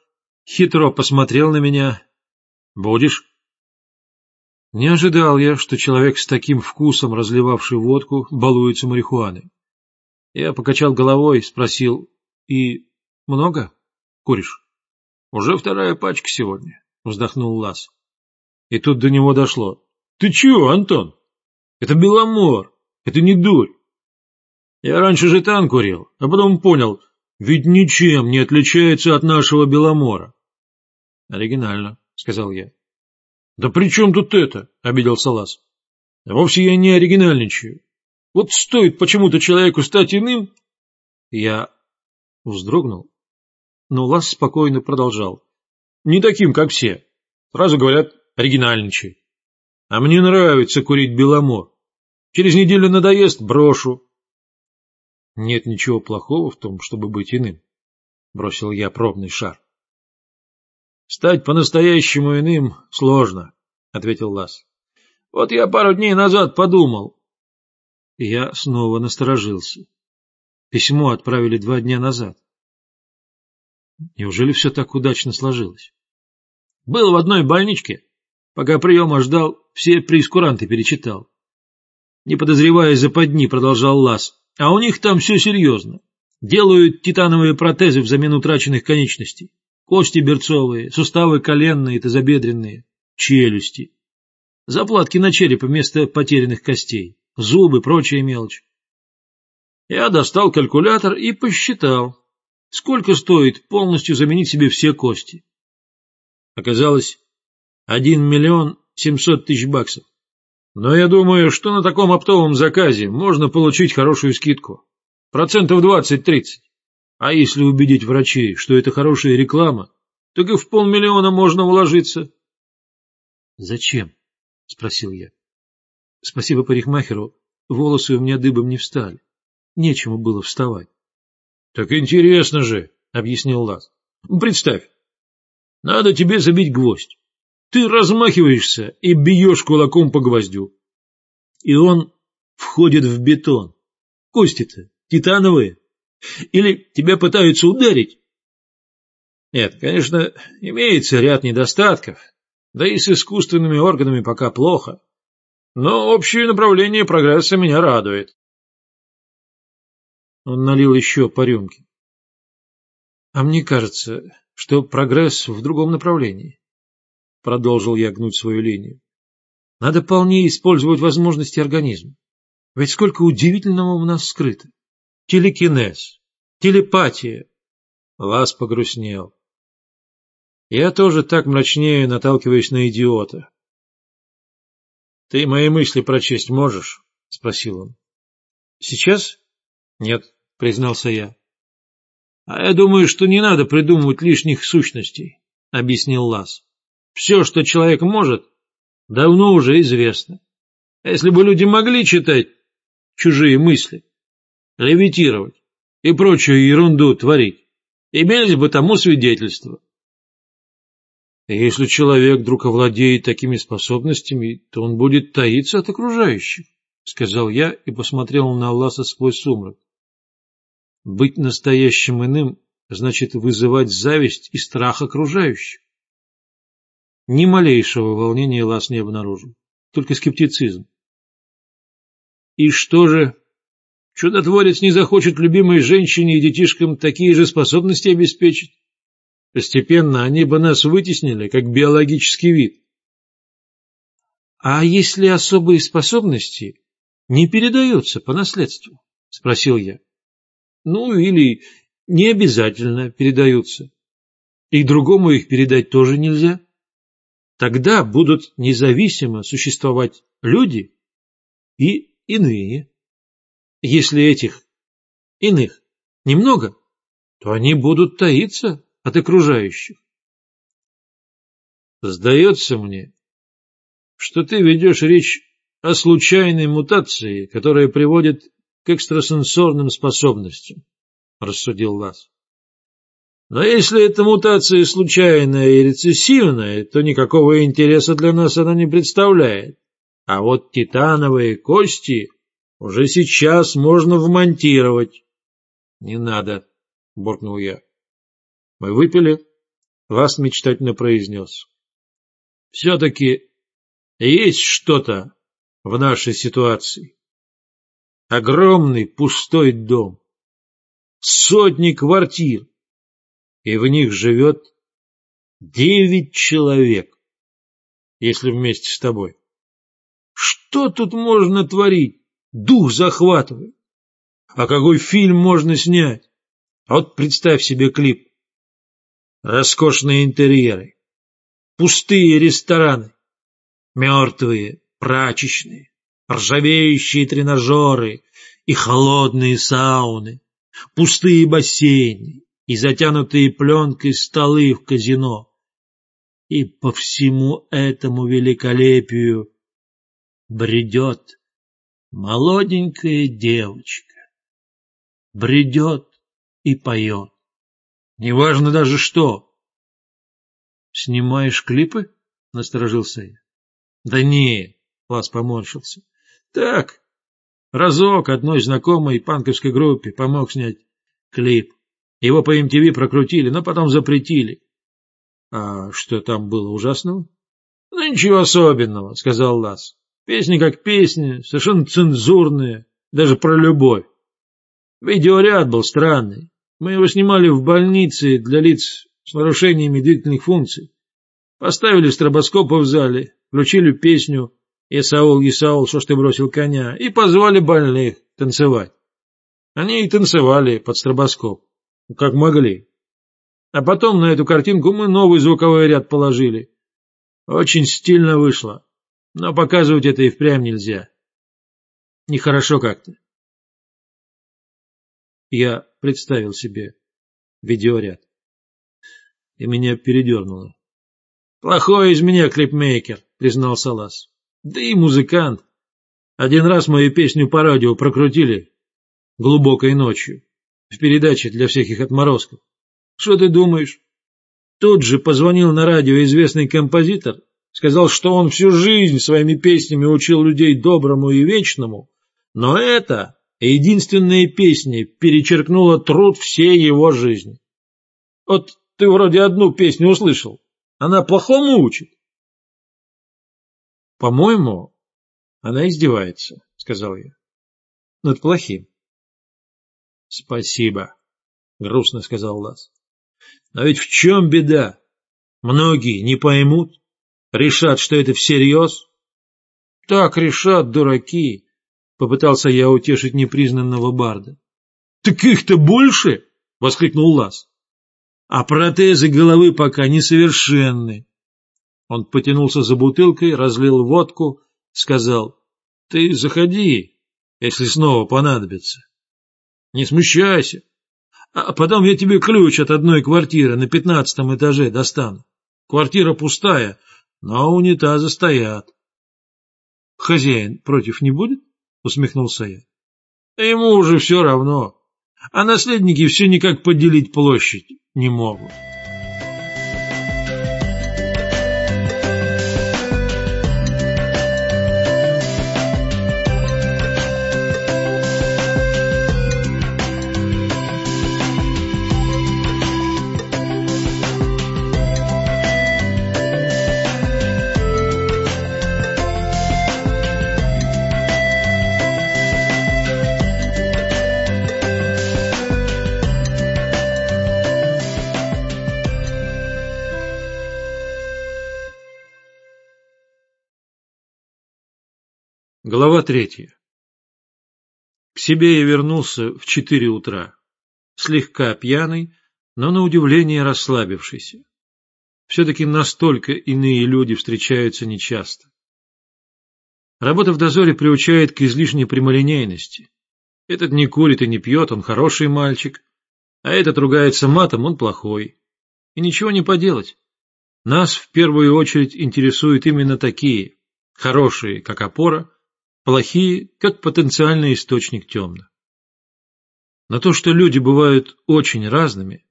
хитро посмотрел на меня. «Будешь?» Не ожидал я, что человек с таким вкусом, разливавший водку, балуется марихуаной. Я покачал головой, спросил, и много куришь? Уже вторая пачка сегодня, вздохнул Лас. И тут до него дошло. Ты чего, Антон? Это Беломор, это не дурь. Я раньше жетан курил, а потом понял, ведь ничем не отличается от нашего Беломора. Оригинально, сказал я. Да при чем тут это? обиделся Лас. Вовсе я не оригинальничаю. Вот стоит почему-то человеку стать иным... Я вздрогнул, но Лас спокойно продолжал. Не таким, как все. Сразу говорят, оригинальничай. А мне нравится курить беломор. Через неделю надоест, брошу. Нет ничего плохого в том, чтобы быть иным. Бросил я пробный шар. Стать по-настоящему иным сложно, ответил Лас. Вот я пару дней назад подумал, я снова насторожился. Письмо отправили два дня назад. Неужели все так удачно сложилось? Был в одной больничке. Пока приема ждал, все прескуранты перечитал. Не подозревая западни, продолжал Лас. А у них там все серьезно. Делают титановые протезы взамен утраченных конечностей. Кости берцовые, суставы коленные, тазобедренные, челюсти. Заплатки на череп вместо потерянных костей зубы, прочая мелочь. Я достал калькулятор и посчитал, сколько стоит полностью заменить себе все кости. Оказалось, один миллион семьсот тысяч баксов. Но я думаю, что на таком оптовом заказе можно получить хорошую скидку. Процентов двадцать-тридцать. А если убедить врачей, что это хорошая реклама, так и в полмиллиона можно вложиться. — Зачем? — спросил я. Спасибо парикмахеру, волосы у меня дыбом не встали. Нечему было вставать. — Так интересно же, — объяснил Лаз. — Представь, надо тебе забить гвоздь. Ты размахиваешься и бьешь кулаком по гвоздю. И он входит в бетон. Кости-то титановые. Или тебя пытаются ударить? Нет, конечно, имеется ряд недостатков, да и с искусственными органами пока плохо. Но общее направление прогресса меня радует. Он налил еще по рюмке. А мне кажется, что прогресс в другом направлении. Продолжил я гнуть свою линию. Надо полнее использовать возможности организма. Ведь сколько удивительного у нас скрыто. Телекинез, телепатия. Лас погрустнел. Я тоже так мрачнее наталкиваюсь на идиота. — Ты мои мысли прочесть можешь? — спросил он. — Сейчас? — Нет, — признался я. — А я думаю, что не надо придумывать лишних сущностей, — объяснил Лас. — Все, что человек может, давно уже известно. А если бы люди могли читать чужие мысли, левитировать и прочую ерунду творить, имелись бы тому свидетельства. Если человек вдруг овладеет такими способностями, то он будет таиться от окружающих, — сказал я и посмотрел на Алласа сквозь сумрак. Быть настоящим иным значит вызывать зависть и страх окружающих. Ни малейшего волнения Лас не обнаружил, только скептицизм. И что же, чудотворец не захочет любимой женщине и детишкам такие же способности обеспечить? Постепенно они бы нас вытеснили, как биологический вид. — А если особые способности не передаются по наследству? — спросил я. — Ну, или не обязательно передаются. И другому их передать тоже нельзя. Тогда будут независимо существовать люди и иные. Если этих иных немного, то они будут таиться от окружающих. Сдается мне, что ты ведешь речь о случайной мутации, которая приводит к экстрасенсорным способностям, — рассудил Лас. Но если эта мутация случайная и рецессивная, то никакого интереса для нас она не представляет. А вот титановые кости уже сейчас можно вмонтировать. — Не надо, — буркнул я. Мы выпили, Ласт мечтательно произнес. Все-таки есть что-то в нашей ситуации. Огромный пустой дом, сотни квартир, и в них живет девять человек, если вместе с тобой. Что тут можно творить? Дух захватывает. А какой фильм можно снять? Вот представь себе клип роскошные интерьеры, пустые рестораны, мертвые прачечные, ржавеющие тренажеры и холодные сауны, пустые бассейны и затянутые пленкой столы в казино. И по всему этому великолепию бредет молоденькая девочка, бредет и поет. Неважно даже что. Снимаешь клипы? Насторожился я. Да не, Лас поморщился. Так, разок одной знакомой панковской группе помог снять клип. Его по MTV прокрутили, но потом запретили. А что там было ужасного? Ну, ничего особенного, сказал Лас. Песни как песни, совершенно цензурные, даже про любовь. Видеоряд был странный. Мы его снимали в больнице для лиц с нарушениями двигательных функций. Поставили стробоскопы в зале, включили песню «Исаул, Исаул, что ж ты бросил коня?» и позвали больных танцевать. Они и танцевали под стробоскоп, как могли. А потом на эту картинку мы новый звуковой ряд положили. Очень стильно вышло, но показывать это и впрямь нельзя. Нехорошо как-то. Я представил себе видеоряд. И меня передернуло. «Плохой из меня клипмейкер», — признался Лас. «Да и музыкант. Один раз мою песню по радио прокрутили глубокой ночью в передаче для всяких отморозков. Что ты думаешь? Тут же позвонил на радио известный композитор, сказал, что он всю жизнь своими песнями учил людей доброму и вечному, Но это единственная песня перечеркнула труд всей его жизни. Вот ты вроде одну песню услышал. Она плохому учит. По-моему, она издевается, сказал я. Над плохим. Спасибо, грустно сказал Лас. Но ведь в чем беда? Многие не поймут, решат, что это всерьез. Так решат дураки, попытался я утешить непризнанного барда. Так их-то больше, воскликнул Лас. А протезы головы пока несовершенны. Он потянулся за бутылкой, разлил водку, сказал, ты заходи, если снова понадобится. Не смущайся. А потом я тебе ключ от одной квартиры на пятнадцатом этаже достану. Квартира пустая, но унитазы стоят. Хозяин против не будет? Усмехнулся я. Ему уже все равно. А наследники все никак поделить площадь не могут. Глава третья. К себе я вернулся в четыре утра, слегка пьяный, но на удивление расслабившийся. Все-таки настолько иные люди встречаются нечасто. Работа в дозоре приучает к излишней прямолинейности. Этот не курит и не пьет, он хороший мальчик, а этот ругается матом, он плохой. И ничего не поделать. Нас в первую очередь интересуют именно такие, хорошие, как опора, плохие, как потенциальный источник темных. На то, что люди бывают очень разными,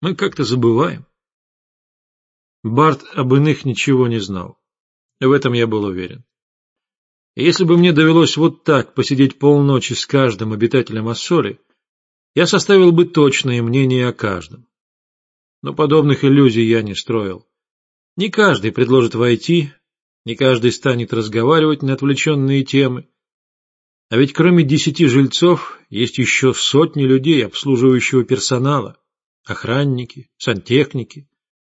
мы как-то забываем. Барт об иных ничего не знал. В этом я был уверен. если бы мне довелось вот так посидеть полночи с каждым обитателем Ассоли, я составил бы точное мнение о каждом. Но подобных иллюзий я не строил. Не каждый предложит войти, не каждый станет разговаривать на отвлеченные темы. А ведь кроме десяти жильцов есть еще сотни людей обслуживающего персонала, охранники, сантехники,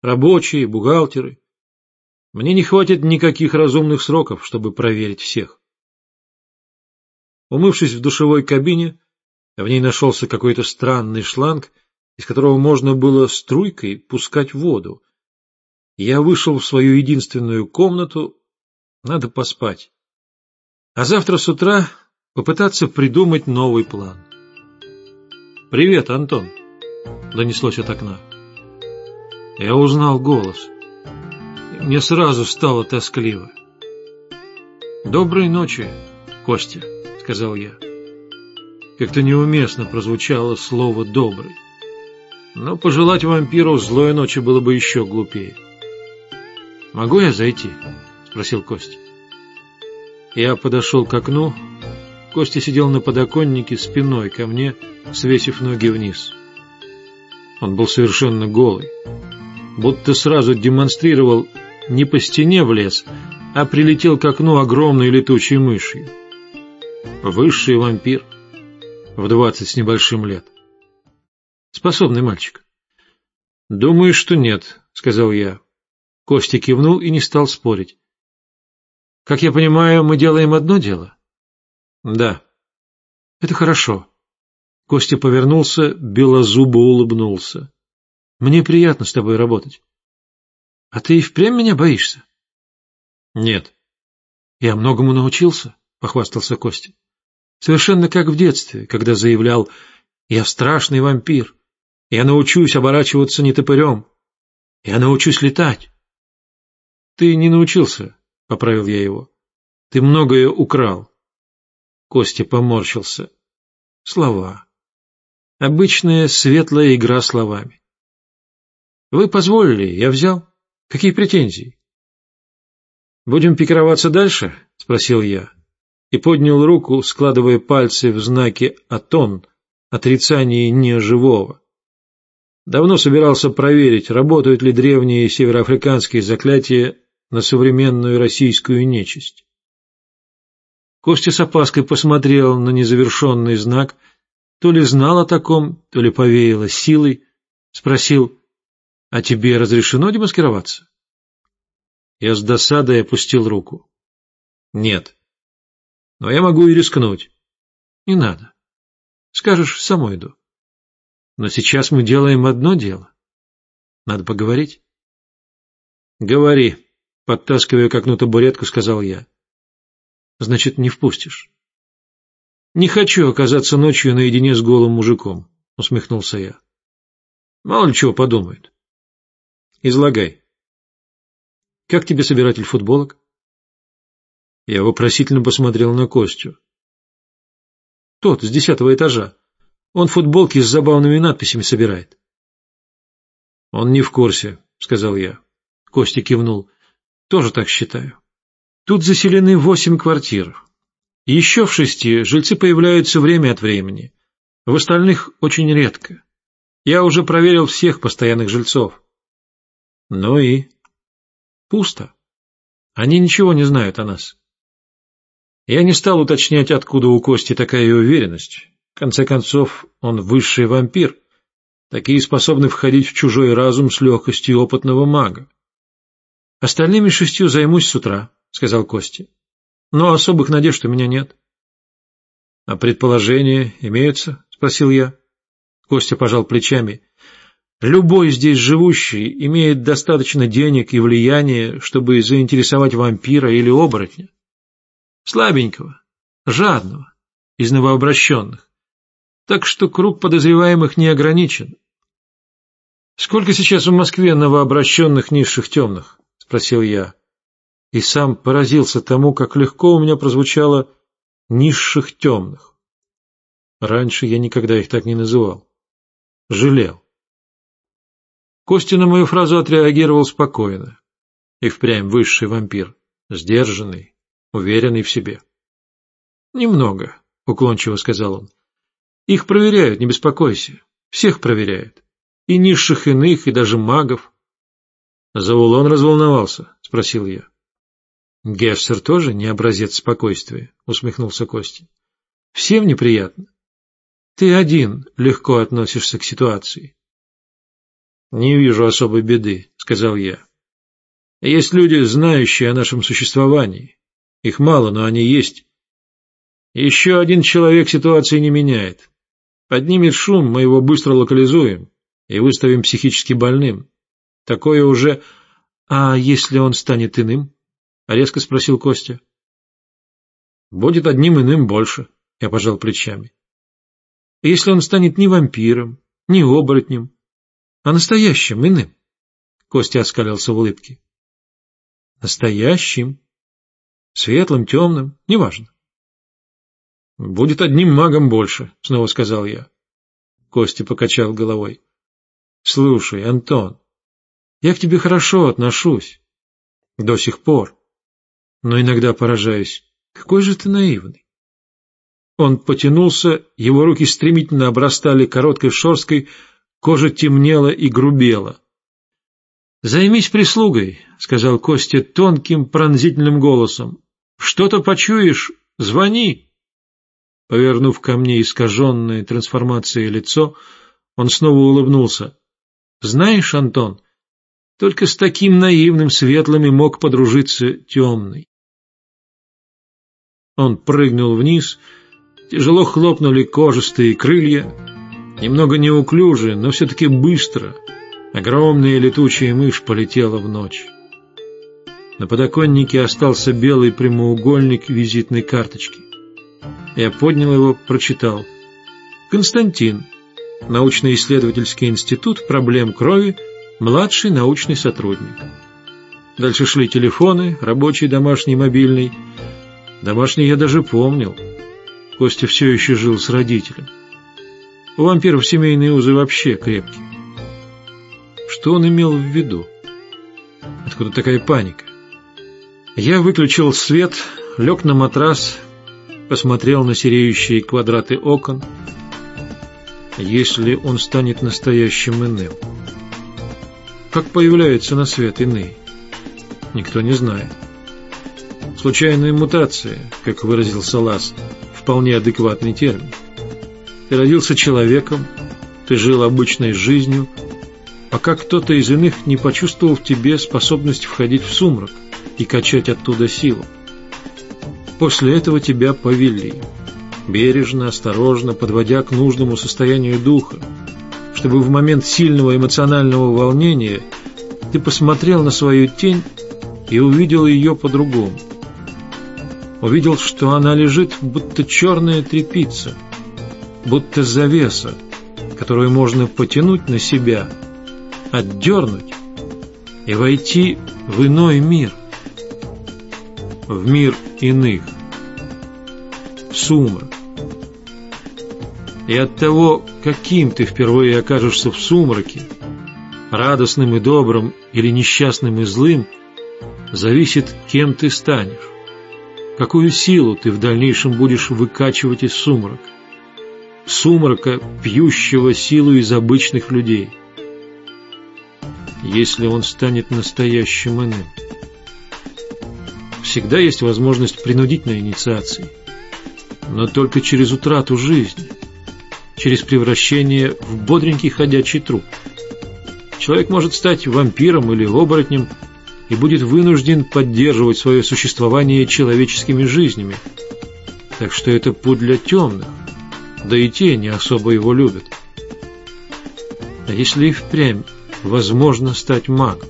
рабочие, бухгалтеры. Мне не хватит никаких разумных сроков, чтобы проверить всех. Умывшись в душевой кабине, в ней нашелся какой-то странный шланг, из которого можно было струйкой пускать воду, я вышел в свою единственную комнату, надо поспать. А завтра с утра попытаться придумать новый план. «Привет, Антон!» — донеслось от окна. Я узнал голос. Мне сразу стало тоскливо. «Доброй ночи, Костя», — сказал я. Как-то неуместно прозвучало слово «добрый». Но пожелать вампиру злой ночи было бы еще глупее. «Могу я зайти?» — спросил Костя. Я подошел к окну. Костя сидел на подоконнике спиной ко мне, свесив ноги вниз. Он был совершенно голый, будто сразу демонстрировал не по стене в лес, а прилетел к окну огромной летучей мышью. Высший вампир в двадцать с небольшим лет. Способный мальчик. «Думаю, что нет», — сказал я. Костя кивнул и не стал спорить. «Как я понимаю, мы делаем одно дело?» «Да». «Это хорошо». Костя повернулся, белозубо улыбнулся. «Мне приятно с тобой работать». «А ты и впрямь меня боишься?» «Нет». «Я многому научился», — похвастался Костя. «Совершенно как в детстве, когда заявлял, я страшный вампир, я научусь оборачиваться нетопырем, я научусь летать». Ты не научился, — поправил я его. Ты многое украл. Костя поморщился. Слова. Обычная светлая игра словами. Вы позволили, я взял. Какие претензии? Будем пикироваться дальше? — спросил я. и поднял руку, складывая пальцы в знаке «Атон», отрицание неживого. Давно собирался проверить, работают ли древние североафриканские заклятия на современную российскую нечисть. Костя с опаской посмотрел на незавершенный знак, то ли знал о таком, то ли повеяло силой, спросил, «А тебе разрешено демаскироваться?» Я с досадой опустил руку. «Нет. Но я могу и рискнуть». «Не надо. Скажешь, самой иду». Но сейчас мы делаем одно дело. Надо поговорить. Говори, подтаскивая к окну табуретку, сказал я. Значит, не впустишь. Не хочу оказаться ночью наедине с голым мужиком, усмехнулся я. Мало ли чего подумают. Излагай. Как тебе собиратель футболок? Я вопросительно посмотрел на Костю. Тот, с десятого этажа. Он футболки с забавными надписями собирает. — Он не в курсе, — сказал я. Костя кивнул. — Тоже так считаю. Тут заселены восемь квартир. Еще в шести жильцы появляются время от времени. В остальных очень редко. Я уже проверил всех постоянных жильцов. Ну и? Пусто. Они ничего не знают о нас. Я не стал уточнять, откуда у Кости такая уверенность. В конце концов, он высший вампир. Такие способны входить в чужой разум с легкостью опытного мага. «Остальными шестью займусь с утра», — сказал Костя. «Но особых надежд у меня нет». «А предположения имеются?» — спросил я. Костя пожал плечами. «Любой здесь живущий имеет достаточно денег и влияния, чтобы заинтересовать вампира или оборотня. Слабенького, жадного, из новообращенных так что круг подозреваемых не ограничен. — Сколько сейчас в Москве новообращенных низших темных? — спросил я. И сам поразился тому, как легко у меня прозвучало «низших темных». Раньше я никогда их так не называл. Жалел. Костя на мою фразу отреагировал спокойно. И впрямь высший вампир, сдержанный, уверенный в себе. — Немного, — уклончиво сказал он. Их проверяют, не беспокойся. Всех проверяют. И низших иных, и даже магов. Завулон разволновался, спросил я. Гессер тоже не образец спокойствия, усмехнулся Костя. Всем неприятно. Ты один легко относишься к ситуации. Не вижу особой беды, сказал я. Есть люди, знающие о нашем существовании. Их мало, но они есть. Еще один человек ситуации не меняет. Поднимет шум, мы его быстро локализуем и выставим психически больным. Такое уже... А если он станет иным? — резко спросил Костя. — Будет одним иным больше, — я пожал плечами. — Если он станет не вампиром, не оборотнем, а настоящим иным? Костя оскалился в улыбке. — Настоящим, светлым, темным, неважно. «Будет одним магом больше», — снова сказал я. Костя покачал головой. «Слушай, Антон, я к тебе хорошо отношусь. До сих пор. Но иногда поражаюсь. Какой же ты наивный». Он потянулся, его руки стремительно обрастали короткой шерсткой, кожа темнела и грубела. «Займись прислугой», — сказал Костя тонким пронзительным голосом. «Что-то почуешь? Звони!» Повернув ко мне искаженное трансформацией лицо, он снова улыбнулся. «Знаешь, Антон, только с таким наивным светлым и мог подружиться темный». Он прыгнул вниз, тяжело хлопнули кожистые крылья, немного неуклюже, но все-таки быстро. Огромная летучая мышь полетела в ночь. На подоконнике остался белый прямоугольник визитной карточки. Я поднял его, прочитал. Константин. Научно-исследовательский институт проблем крови, младший научный сотрудник. Дальше шли телефоны, рабочий, домашний, мобильный. Домашний я даже помнил. Костя все еще жил с родителем. У вампиров семейные узы вообще крепкие. Что он имел в виду? Откуда такая паника? Я выключил свет, лег на матрас, посмотрел на сереющие квадраты окон. Если он станет настоящим иным. Как появляются на свет иные? Никто не знает. Случайная мутация, как выразился Лас, вполне адекватный термин. Ты родился человеком, ты жил обычной жизнью, пока кто-то из иных не почувствовал в тебе способность входить в сумрак и качать оттуда силу. После этого тебя повели, бережно, осторожно, подводя к нужному состоянию духа, чтобы в момент сильного эмоционального волнения ты посмотрел на свою тень и увидел ее по-другому. Увидел, что она лежит, будто черная тряпица, будто завеса, которую можно потянуть на себя, отдернуть и войти в иной мир, в мир иных, сумрак. И от того, каким ты впервые окажешься в сумраке, радостным и добрым или несчастным и злым, зависит, кем ты станешь, какую силу ты в дальнейшем будешь выкачивать из сумрака, сумрака, пьющего силу из обычных людей, если он станет настоящим иным. Всегда есть возможность принудительной инициации, но только через утрату жизни – через превращение в бодренький ходячий труп. Человек может стать вампиром или оборотнем и будет вынужден поддерживать свое существование человеческими жизнями. Так что это путь для темных, да и те не особо его любят. А если и впрямь возможно стать магом?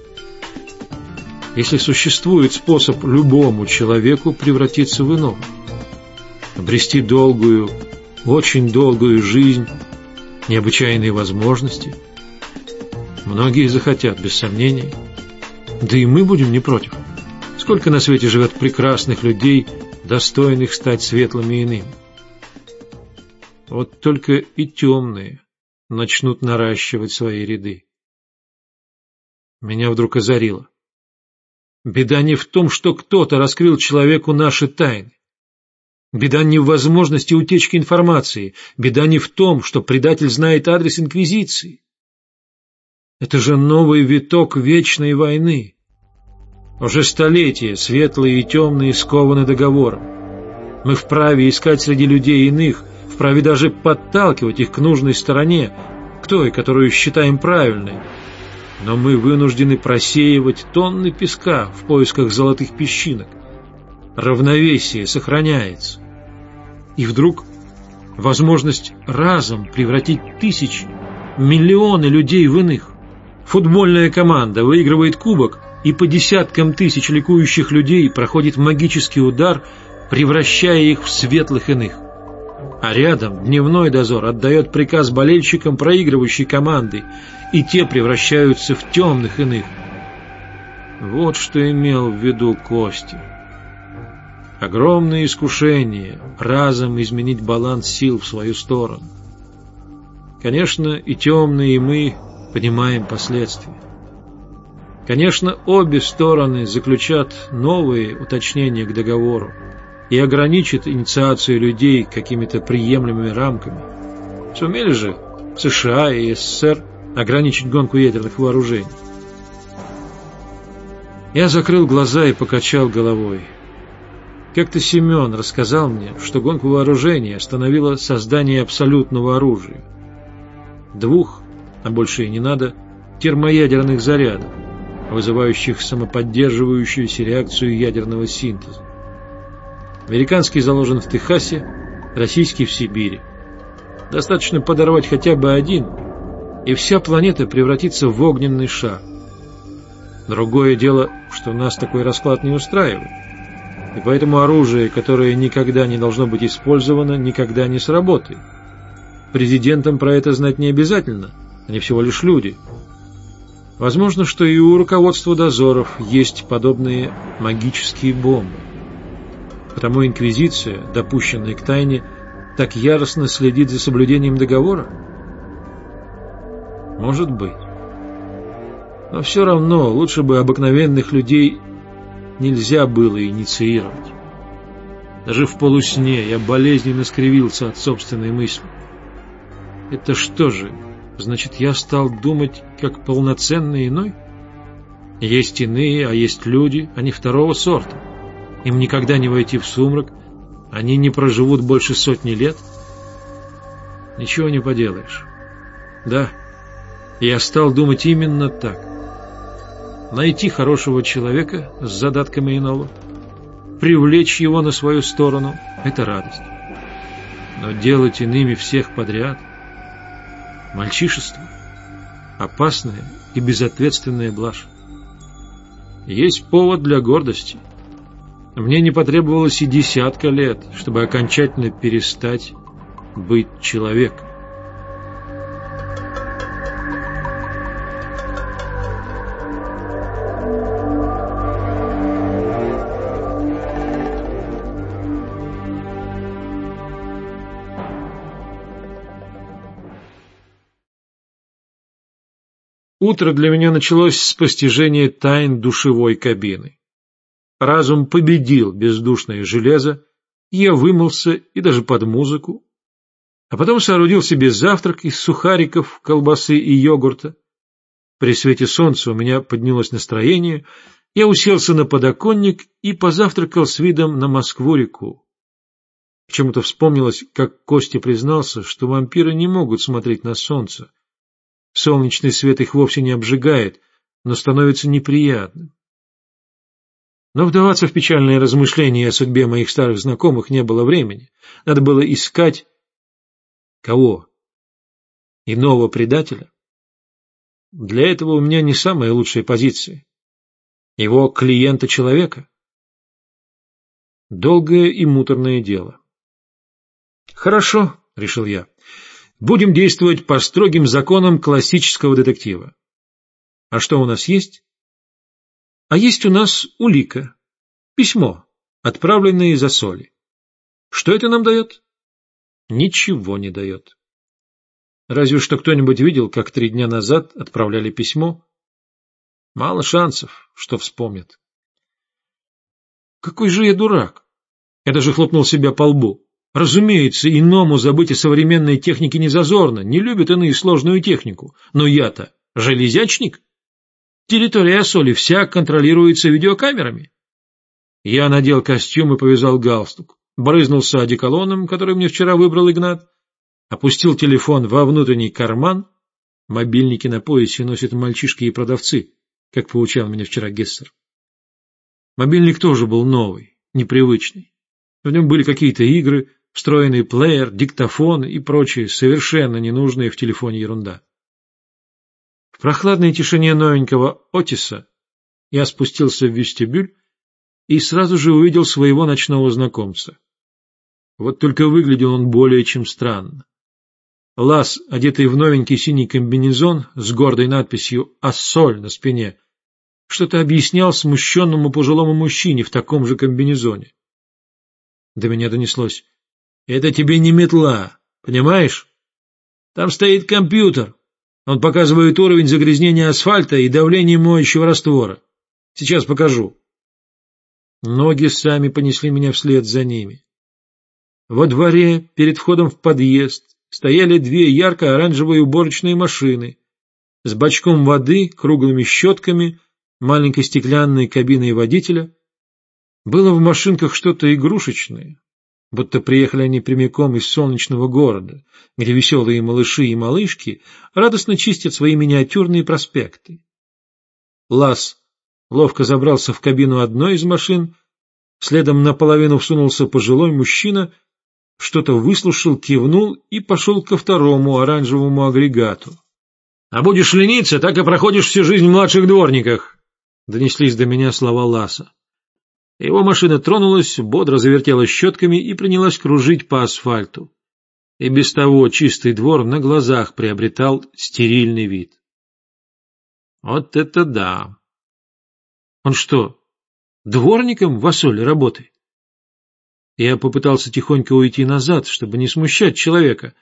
Если существует способ любому человеку превратиться в иного, обрести долгую, очень долгую жизнь, необычайные возможности. Многие захотят, без сомнения. Да и мы будем не против. Сколько на свете живет прекрасных людей, достойных стать светлыми иными. Вот только и темные начнут наращивать свои ряды. Меня вдруг озарило. Беда не в том, что кто-то раскрыл человеку наши тайны. Беда не в возможности утечки информации, беда не в том, что предатель знает адрес Инквизиции. Это же новый виток вечной войны. Уже столетия светлые и темные скованы договором. Мы вправе искать среди людей иных, вправе даже подталкивать их к нужной стороне, к той, которую считаем правильной. Но мы вынуждены просеивать тонны песка в поисках золотых песчинок. Равновесие сохраняется. И вдруг возможность разом превратить тысячи, миллионы людей в иных. Футбольная команда выигрывает кубок, и по десяткам тысяч ликующих людей проходит магический удар, превращая их в светлых иных. А рядом дневной дозор отдает приказ болельщикам проигрывающей команды, и те превращаются в темных иных. Вот что имел в виду Костя. Огромное искушение разом изменить баланс сил в свою сторону. Конечно, и темные, и мы понимаем последствия. Конечно, обе стороны заключат новые уточнения к договору и ограничат инициацию людей какими-то приемлемыми рамками. Сумели же США и СССР ограничить гонку ядерных вооружений. Я закрыл глаза и покачал головой. Как-то Семен рассказал мне, что гонку вооружений остановило создание абсолютного оружия. Двух, а больше и не надо, термоядерных зарядов, вызывающих самоподдерживающуюся реакцию ядерного синтеза. Американский заложен в Техасе, российский в Сибири. Достаточно подорвать хотя бы один, и вся планета превратится в огненный шар. Другое дело, что нас такой расклад не устраивает. И поэтому оружие, которое никогда не должно быть использовано, никогда не сработает. Президентам про это знать не обязательно, они всего лишь люди. Возможно, что и у руководства дозоров есть подобные магические бомбы. Потому Инквизиция, допущенная к тайне, так яростно следит за соблюдением договора? Может быть. Но все равно лучше бы обыкновенных людей нельзя было инициировать. Даже в полусне я болезненно скривился от собственной мысли. Это что же, значит, я стал думать как полноценный иной? Есть иные, а есть люди, они второго сорта. Им никогда не войти в сумрак, они не проживут больше сотни лет. Ничего не поделаешь. Да, я стал думать именно так. Найти хорошего человека с задатками иного, привлечь его на свою сторону — это радость. Но делать иными всех подряд — мальчишество, опасная и безответственная блажь. Есть повод для гордости. Мне не потребовалось и десятка лет, чтобы окончательно перестать быть человеком. Утро для меня началось с постижения тайн душевой кабины. Разум победил бездушное железо, я вымылся и даже под музыку, а потом соорудил себе завтрак из сухариков, колбасы и йогурта. При свете солнца у меня поднялось настроение, я уселся на подоконник и позавтракал с видом на Москву-реку. Почему-то вспомнилось, как Костя признался, что вампиры не могут смотреть на солнце, Солнечный свет их вовсе не обжигает, но становится неприятным. Но вдаваться в печальные размышления о судьбе моих старых знакомых не было времени. Надо было искать... Кого? Иного предателя? Для этого у меня не самая лучшая позиция. Его клиента-человека. Долгое и муторное дело. Хорошо, — решил я. Будем действовать по строгим законам классического детектива. А что у нас есть? А есть у нас улика. Письмо, отправленное из Асоли. Что это нам дает? Ничего не дает. Разве что кто-нибудь видел, как три дня назад отправляли письмо? Мало шансов, что вспомнят. Какой же я дурак! Я даже хлопнул себя по лбу. Разумеется, иному забыть о современной технике не зазорно, не любят иные сложную технику. Но я-то железячник. Территория Осоли вся контролируется видеокамерами. Я надел костюм и повязал галстук, брызнулся одеколоном, который мне вчера выбрал Игнат, опустил телефон во внутренний карман. Мобильники на поясе носят мальчишки и продавцы, как поучал меня вчера Гессер. Мобильник тоже был новый, непривычный. В нем были какие-то игры, встроенный плеер, диктофон и прочие совершенно ненужные в телефоне ерунда. Прохладной тишине новенького Отиса я спустился в вестибюль и сразу же увидел своего ночного знакомца. Вот только выглядел он более чем странно. Лас, одетый в новенький синий комбинезон с гордой надписью «Ассоль» на спине, что-то объяснял смущенному пожилому мужчине в таком же комбинезоне. До меня донеслось. Это тебе не метла, понимаешь? Там стоит компьютер. Он показывает уровень загрязнения асфальта и давление моющего раствора. Сейчас покажу. Ноги сами понесли меня вслед за ними. Во дворе, перед входом в подъезд, стояли две ярко-оранжевые уборочные машины с бачком воды, круглыми щетками, маленькой стеклянной кабиной водителя. Было в машинках что-то игрушечное, будто приехали они прямиком из солнечного города, где веселые малыши и малышки радостно чистят свои миниатюрные проспекты. Лас ловко забрался в кабину одной из машин, следом наполовину всунулся пожилой мужчина, что-то выслушал, кивнул и пошел ко второму оранжевому агрегату. — А будешь лениться, так и проходишь всю жизнь в младших дворниках, — донеслись до меня слова Ласа. Его машина тронулась, бодро завертела щетками и принялась кружить по асфальту. И без того чистый двор на глазах приобретал стерильный вид. Вот это да! Он что, дворником в Ассоле работает? Я попытался тихонько уйти назад, чтобы не смущать человека,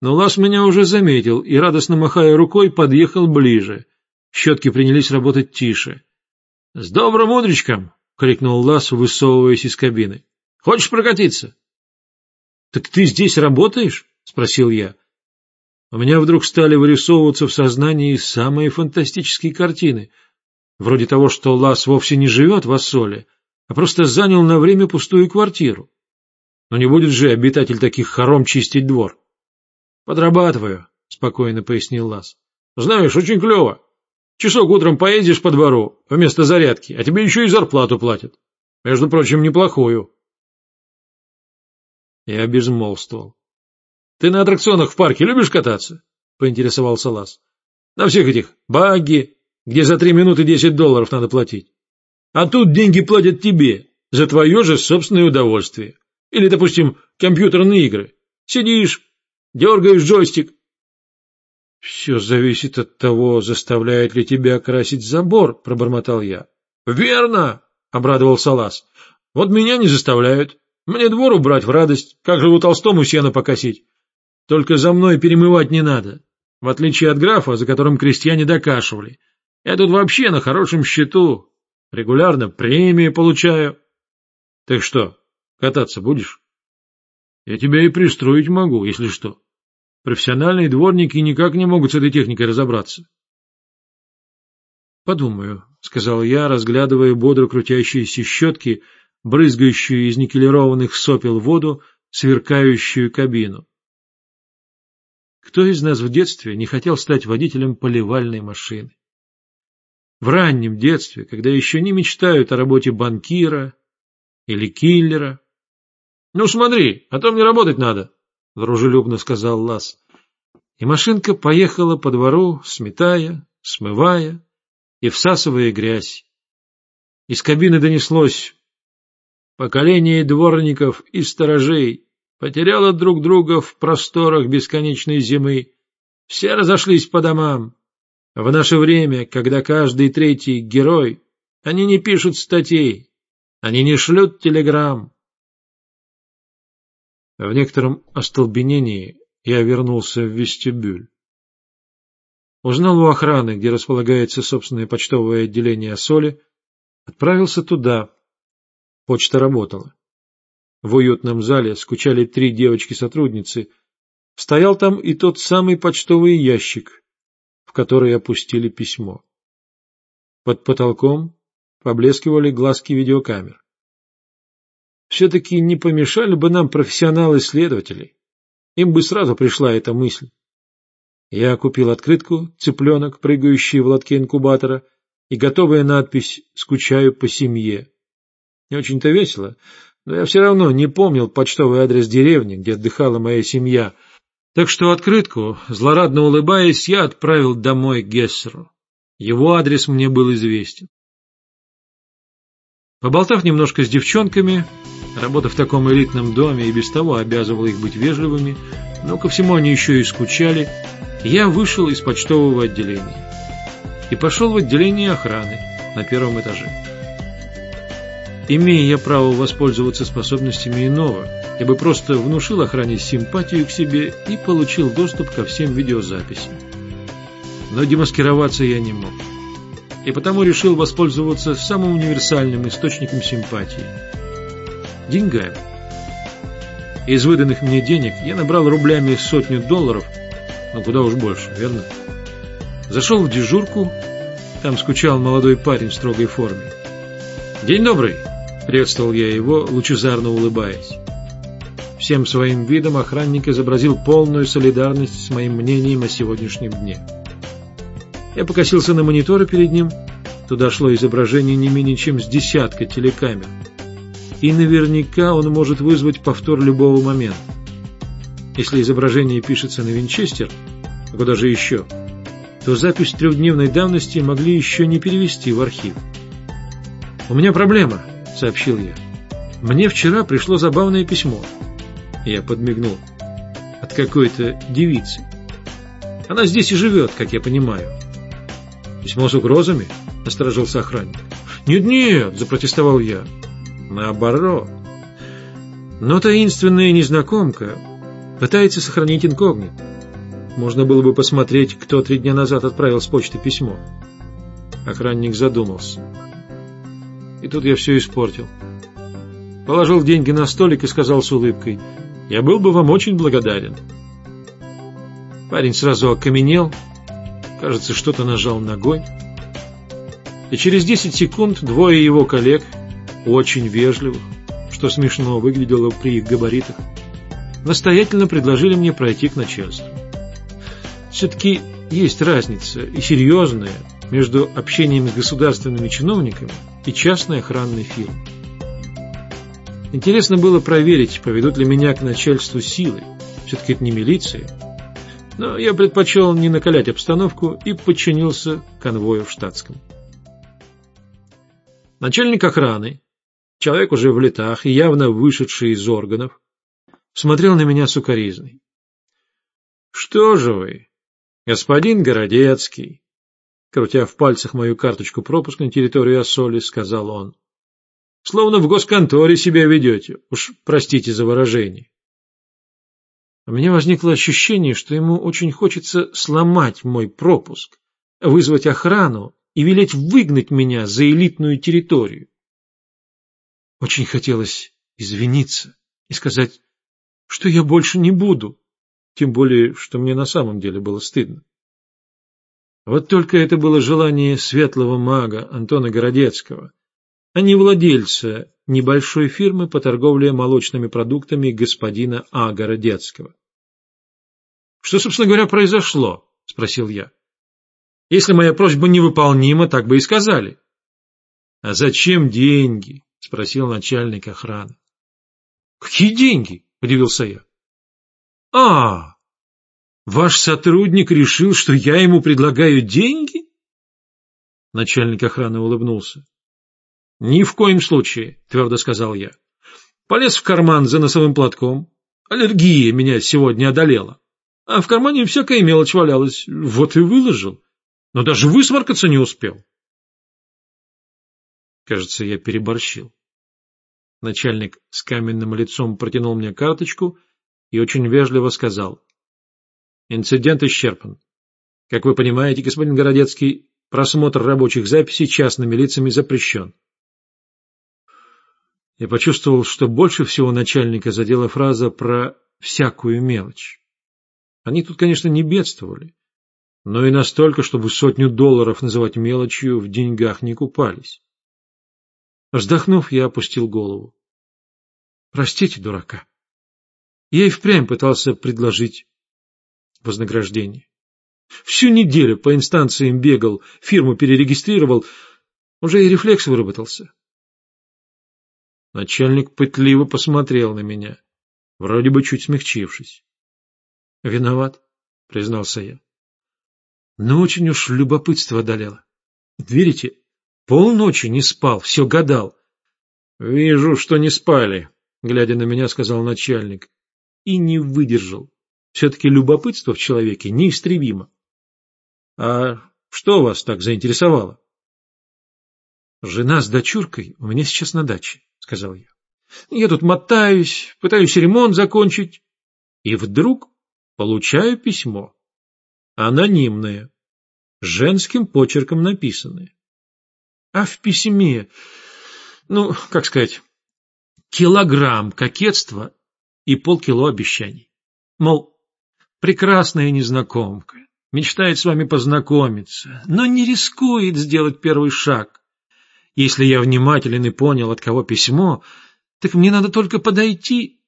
но Лас меня уже заметил и, радостно махая рукой, подъехал ближе. Щетки принялись работать тише. — С добрым утречком! — крикнул Лас, высовываясь из кабины. — Хочешь прокатиться? — Так ты здесь работаешь? — спросил я. У меня вдруг стали вырисовываться в сознании самые фантастические картины, вроде того, что Лас вовсе не живет в Ассоле, а просто занял на время пустую квартиру. Но не будет же обитатель таких хором чистить двор. — Подрабатываю, — спокойно пояснил Лас. — Знаешь, очень клево. Часок утром поедешь по двору вместо зарядки, а тебе еще и зарплату платят. Между прочим, неплохую. Я безмолвствовал. — Ты на аттракционах в парке любишь кататься? — поинтересовался Лас. — На всех этих багги, где за три минуты десять долларов надо платить. А тут деньги платят тебе за твое же собственное удовольствие. Или, допустим, компьютерные игры. Сидишь, дергаешь джойстик. — Все зависит от того, заставляет ли тебя красить забор, — пробормотал я. — Верно, — обрадовался Лас. — Вот меня не заставляют. Мне двор убрать в радость, как же у Толстому сено покосить. Только за мной перемывать не надо, в отличие от графа, за которым крестьяне докашивали. Я тут вообще на хорошем счету, регулярно премии получаю. Так что, кататься будешь? Я тебя и пристроить могу, если что. Профессиональные дворники никак не могут с этой техникой разобраться. Подумаю, — сказал я, разглядывая бодро крутящиеся щетки, брызгающую из никелированных сопел воду, сверкающую кабину. Кто из нас в детстве не хотел стать водителем поливальной машины? В раннем детстве, когда еще не мечтают о работе банкира или киллера. — Ну смотри, а то мне работать надо, — дружелюбно сказал Лас. И машинка поехала по двору, сметая, смывая и всасывая грязь. Из кабины донеслось «Поколение дворников и сторожей потеряло друг друга в просторах бесконечной зимы. Все разошлись по домам. В наше время, когда каждый третий герой, они не пишут статей, они не шлют телеграмм. В некотором остолбенении я вернулся в вестибюль. Узнал у охраны, где располагается собственное почтовое отделение соли, отправился туда. Почта работала. В уютном зале скучали три девочки-сотрудницы. Стоял там и тот самый почтовый ящик, в который опустили письмо. Под потолком поблескивали глазки видеокамер. Все-таки не помешали бы нам профессионалы-следователи. Им бы сразу пришла эта мысль. Я купил открытку, цыпленок, прыгающий в лотке инкубатора, и готовая надпись «Скучаю по семье». Не очень-то весело, но я все равно не помнил почтовый адрес деревни, где отдыхала моя семья, так что открытку, злорадно улыбаясь, я отправил домой Гессеру. Его адрес мне был известен. Поболтав немножко с девчонками, работа в таком элитном доме и без того обязывала их быть вежливыми, но ко всему они еще и скучали, я вышел из почтового отделения и пошел в отделение охраны на первом этаже. Имея я право воспользоваться способностями иного, я бы просто внушил охране симпатию к себе и получил доступ ко всем видеозаписям. Но демаскироваться я не мог. И потому решил воспользоваться самым универсальным источником симпатии – деньгами. Из выданных мне денег я набрал рублями сотню долларов, но куда уж больше, верно? Зашел в дежурку, там скучал молодой парень в строгой форме. «День добрый!» Приветствовал я его, лучезарно улыбаясь. Всем своим видом охранник изобразил полную солидарность с моим мнением о сегодняшнем дне. Я покосился на мониторы перед ним. Туда шло изображение не менее чем с десятка телекамер. И наверняка он может вызвать повтор любого момента. Если изображение пишется на Винчестер, а куда же еще, то запись трехдневной давности могли еще не перевести в архив. «У меня проблема», — сообщил я. «Мне вчера пришло забавное письмо». Я подмигнул. «От какой-то девицы. Она здесь и живет, как я понимаю». «Письмо с угрозами?» — насторожился охранник. «Нет-нет», — запротестовал я. «Наоборот. Но таинственная незнакомка пытается сохранить инкогнит. Можно было бы посмотреть, кто три дня назад отправил с почты письмо». Охранник задумался. И тут я все испортил. положил деньги на столик и сказал с улыбкой, «Я был бы вам очень благодарен». Парень сразу окаменел, кажется, что-то нажал ногой. И через 10 секунд двое его коллег, очень вежливых, что смешно выглядело при их габаритах, настоятельно предложили мне пройти к начальству. Все-таки есть разница, и серьезная, между общением с государственными чиновниками и частной охранной фирмой. Интересно было проверить, поведут ли меня к начальству силой. Все-таки это не милиция. Но я предпочел не накалять обстановку и подчинился конвою в штатском. Начальник охраны, человек уже в летах и явно вышедший из органов, смотрел на меня сукоризной. — Что же вы, господин Городецкий? Крутя в пальцах мою карточку пропуска на территорию Ассоли, сказал он. — Словно в госконторе себя ведете, уж простите за выражение. У меня возникло ощущение, что ему очень хочется сломать мой пропуск, вызвать охрану и велеть выгнать меня за элитную территорию. Очень хотелось извиниться и сказать, что я больше не буду, тем более, что мне на самом деле было стыдно. Вот только это было желание светлого мага Антона Городецкого, а не владельца небольшой фирмы по торговле молочными продуктами господина А. Городецкого. — Что, собственно говоря, произошло? — спросил я. — Если моя просьба невыполнима, так бы и сказали. — А зачем деньги? — спросил начальник охраны. — Какие деньги? — удивился я. — А, ваш сотрудник решил, что я ему предлагаю деньги? Начальник охраны улыбнулся. — Ни в коем случае, — твердо сказал я. Полез в карман за носовым платком. Аллергия меня сегодня одолела. А в кармане всякая мелочь валялась. Вот и выложил. Но даже высморкаться не успел. Кажется, я переборщил. Начальник с каменным лицом протянул мне карточку и очень вежливо сказал. Инцидент исчерпан. Как вы понимаете, господин Городецкий, просмотр рабочих записей частными лицами запрещен. Я почувствовал, что больше всего начальника задела фраза про «всякую мелочь». Они тут, конечно, не бедствовали, но и настолько, чтобы сотню долларов называть мелочью, в деньгах не купались. Вздохнув, я опустил голову. Простите, дурака. Я и впрямь пытался предложить вознаграждение. Всю неделю по инстанциям бегал, фирму перерегистрировал, уже и рефлекс выработался. Начальник пытливо посмотрел на меня, вроде бы чуть смягчившись. — Виноват, — признался я. Но очень уж любопытство одолело. Верите, полночи не спал, все гадал. — Вижу, что не спали, — глядя на меня, сказал начальник. И не выдержал. Все-таки любопытство в человеке неистребимо. — А что вас так заинтересовало? — Жена с дочуркой у меня сейчас на даче, — сказал я. Я тут мотаюсь, пытаюсь ремонт закончить. И вдруг получаю письмо. Анонимное, женским почерком написанное. А в письме, ну, как сказать, килограмм кокетства и полкило обещаний. Мол, прекрасная незнакомка, мечтает с вами познакомиться, но не рискует сделать первый шаг. Если я внимателен и понял, от кого письмо, так мне надо только подойти.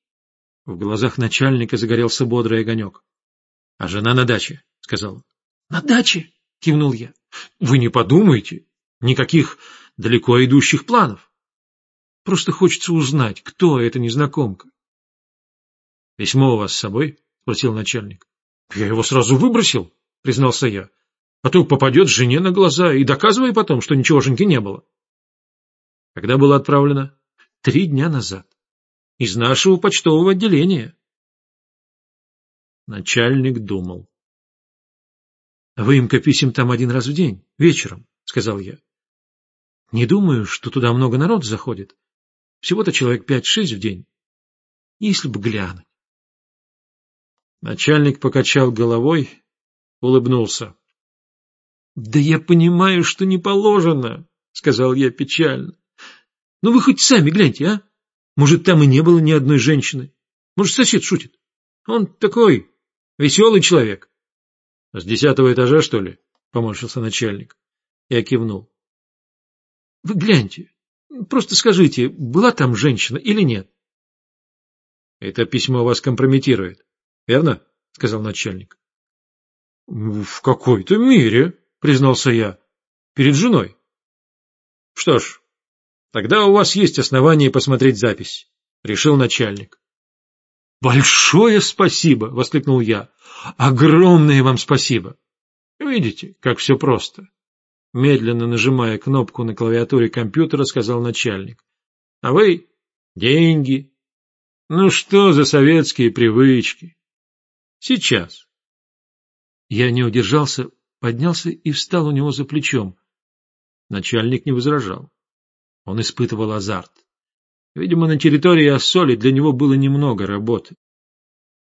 В глазах начальника загорелся бодрый огонек. — А жена на даче, — сказал На даче, — кивнул я. — Вы не подумайте, никаких далеко идущих планов. Просто хочется узнать, кто эта незнакомка. — Письмо у вас с собой? — спросил начальник. — Я его сразу выбросил, — признался я. — А то попадет жене на глаза и доказывай потом, что ничегошеньки не было. — Когда было отправлено? — Три дня назад. Из нашего почтового отделения. Начальник думал. — Выемка писем там один раз в день, вечером, — сказал я. — Не думаю, что туда много народ заходит. Всего-то человек пять-шесть в день. Если бы глянуть. Начальник покачал головой, улыбнулся. — Да я понимаю, что не положено, — сказал я печально. — Ну вы хоть сами гляньте, а? Может, там и не было ни одной женщины. Может, сосед шутит. Он такой веселый человек. — С десятого этажа, что ли? — поморщился начальник. Я кивнул. — Вы гляньте. Просто скажите, была там женщина или нет? — Это письмо вас компрометирует, верно? — сказал начальник. — В какой-то мере, — признался я, — перед женой. — Что ж, тогда у вас есть основания посмотреть запись, — решил начальник. — Большое спасибо! — воскликнул я. — Огромное вам спасибо! Видите, как все просто. Медленно нажимая кнопку на клавиатуре компьютера, сказал начальник. — А вы — деньги. Ну что за советские привычки? Сейчас. Я не удержался, поднялся и встал у него за плечом. Начальник не возражал. Он испытывал азарт. Видимо, на территории Ассоли для него было немного работы.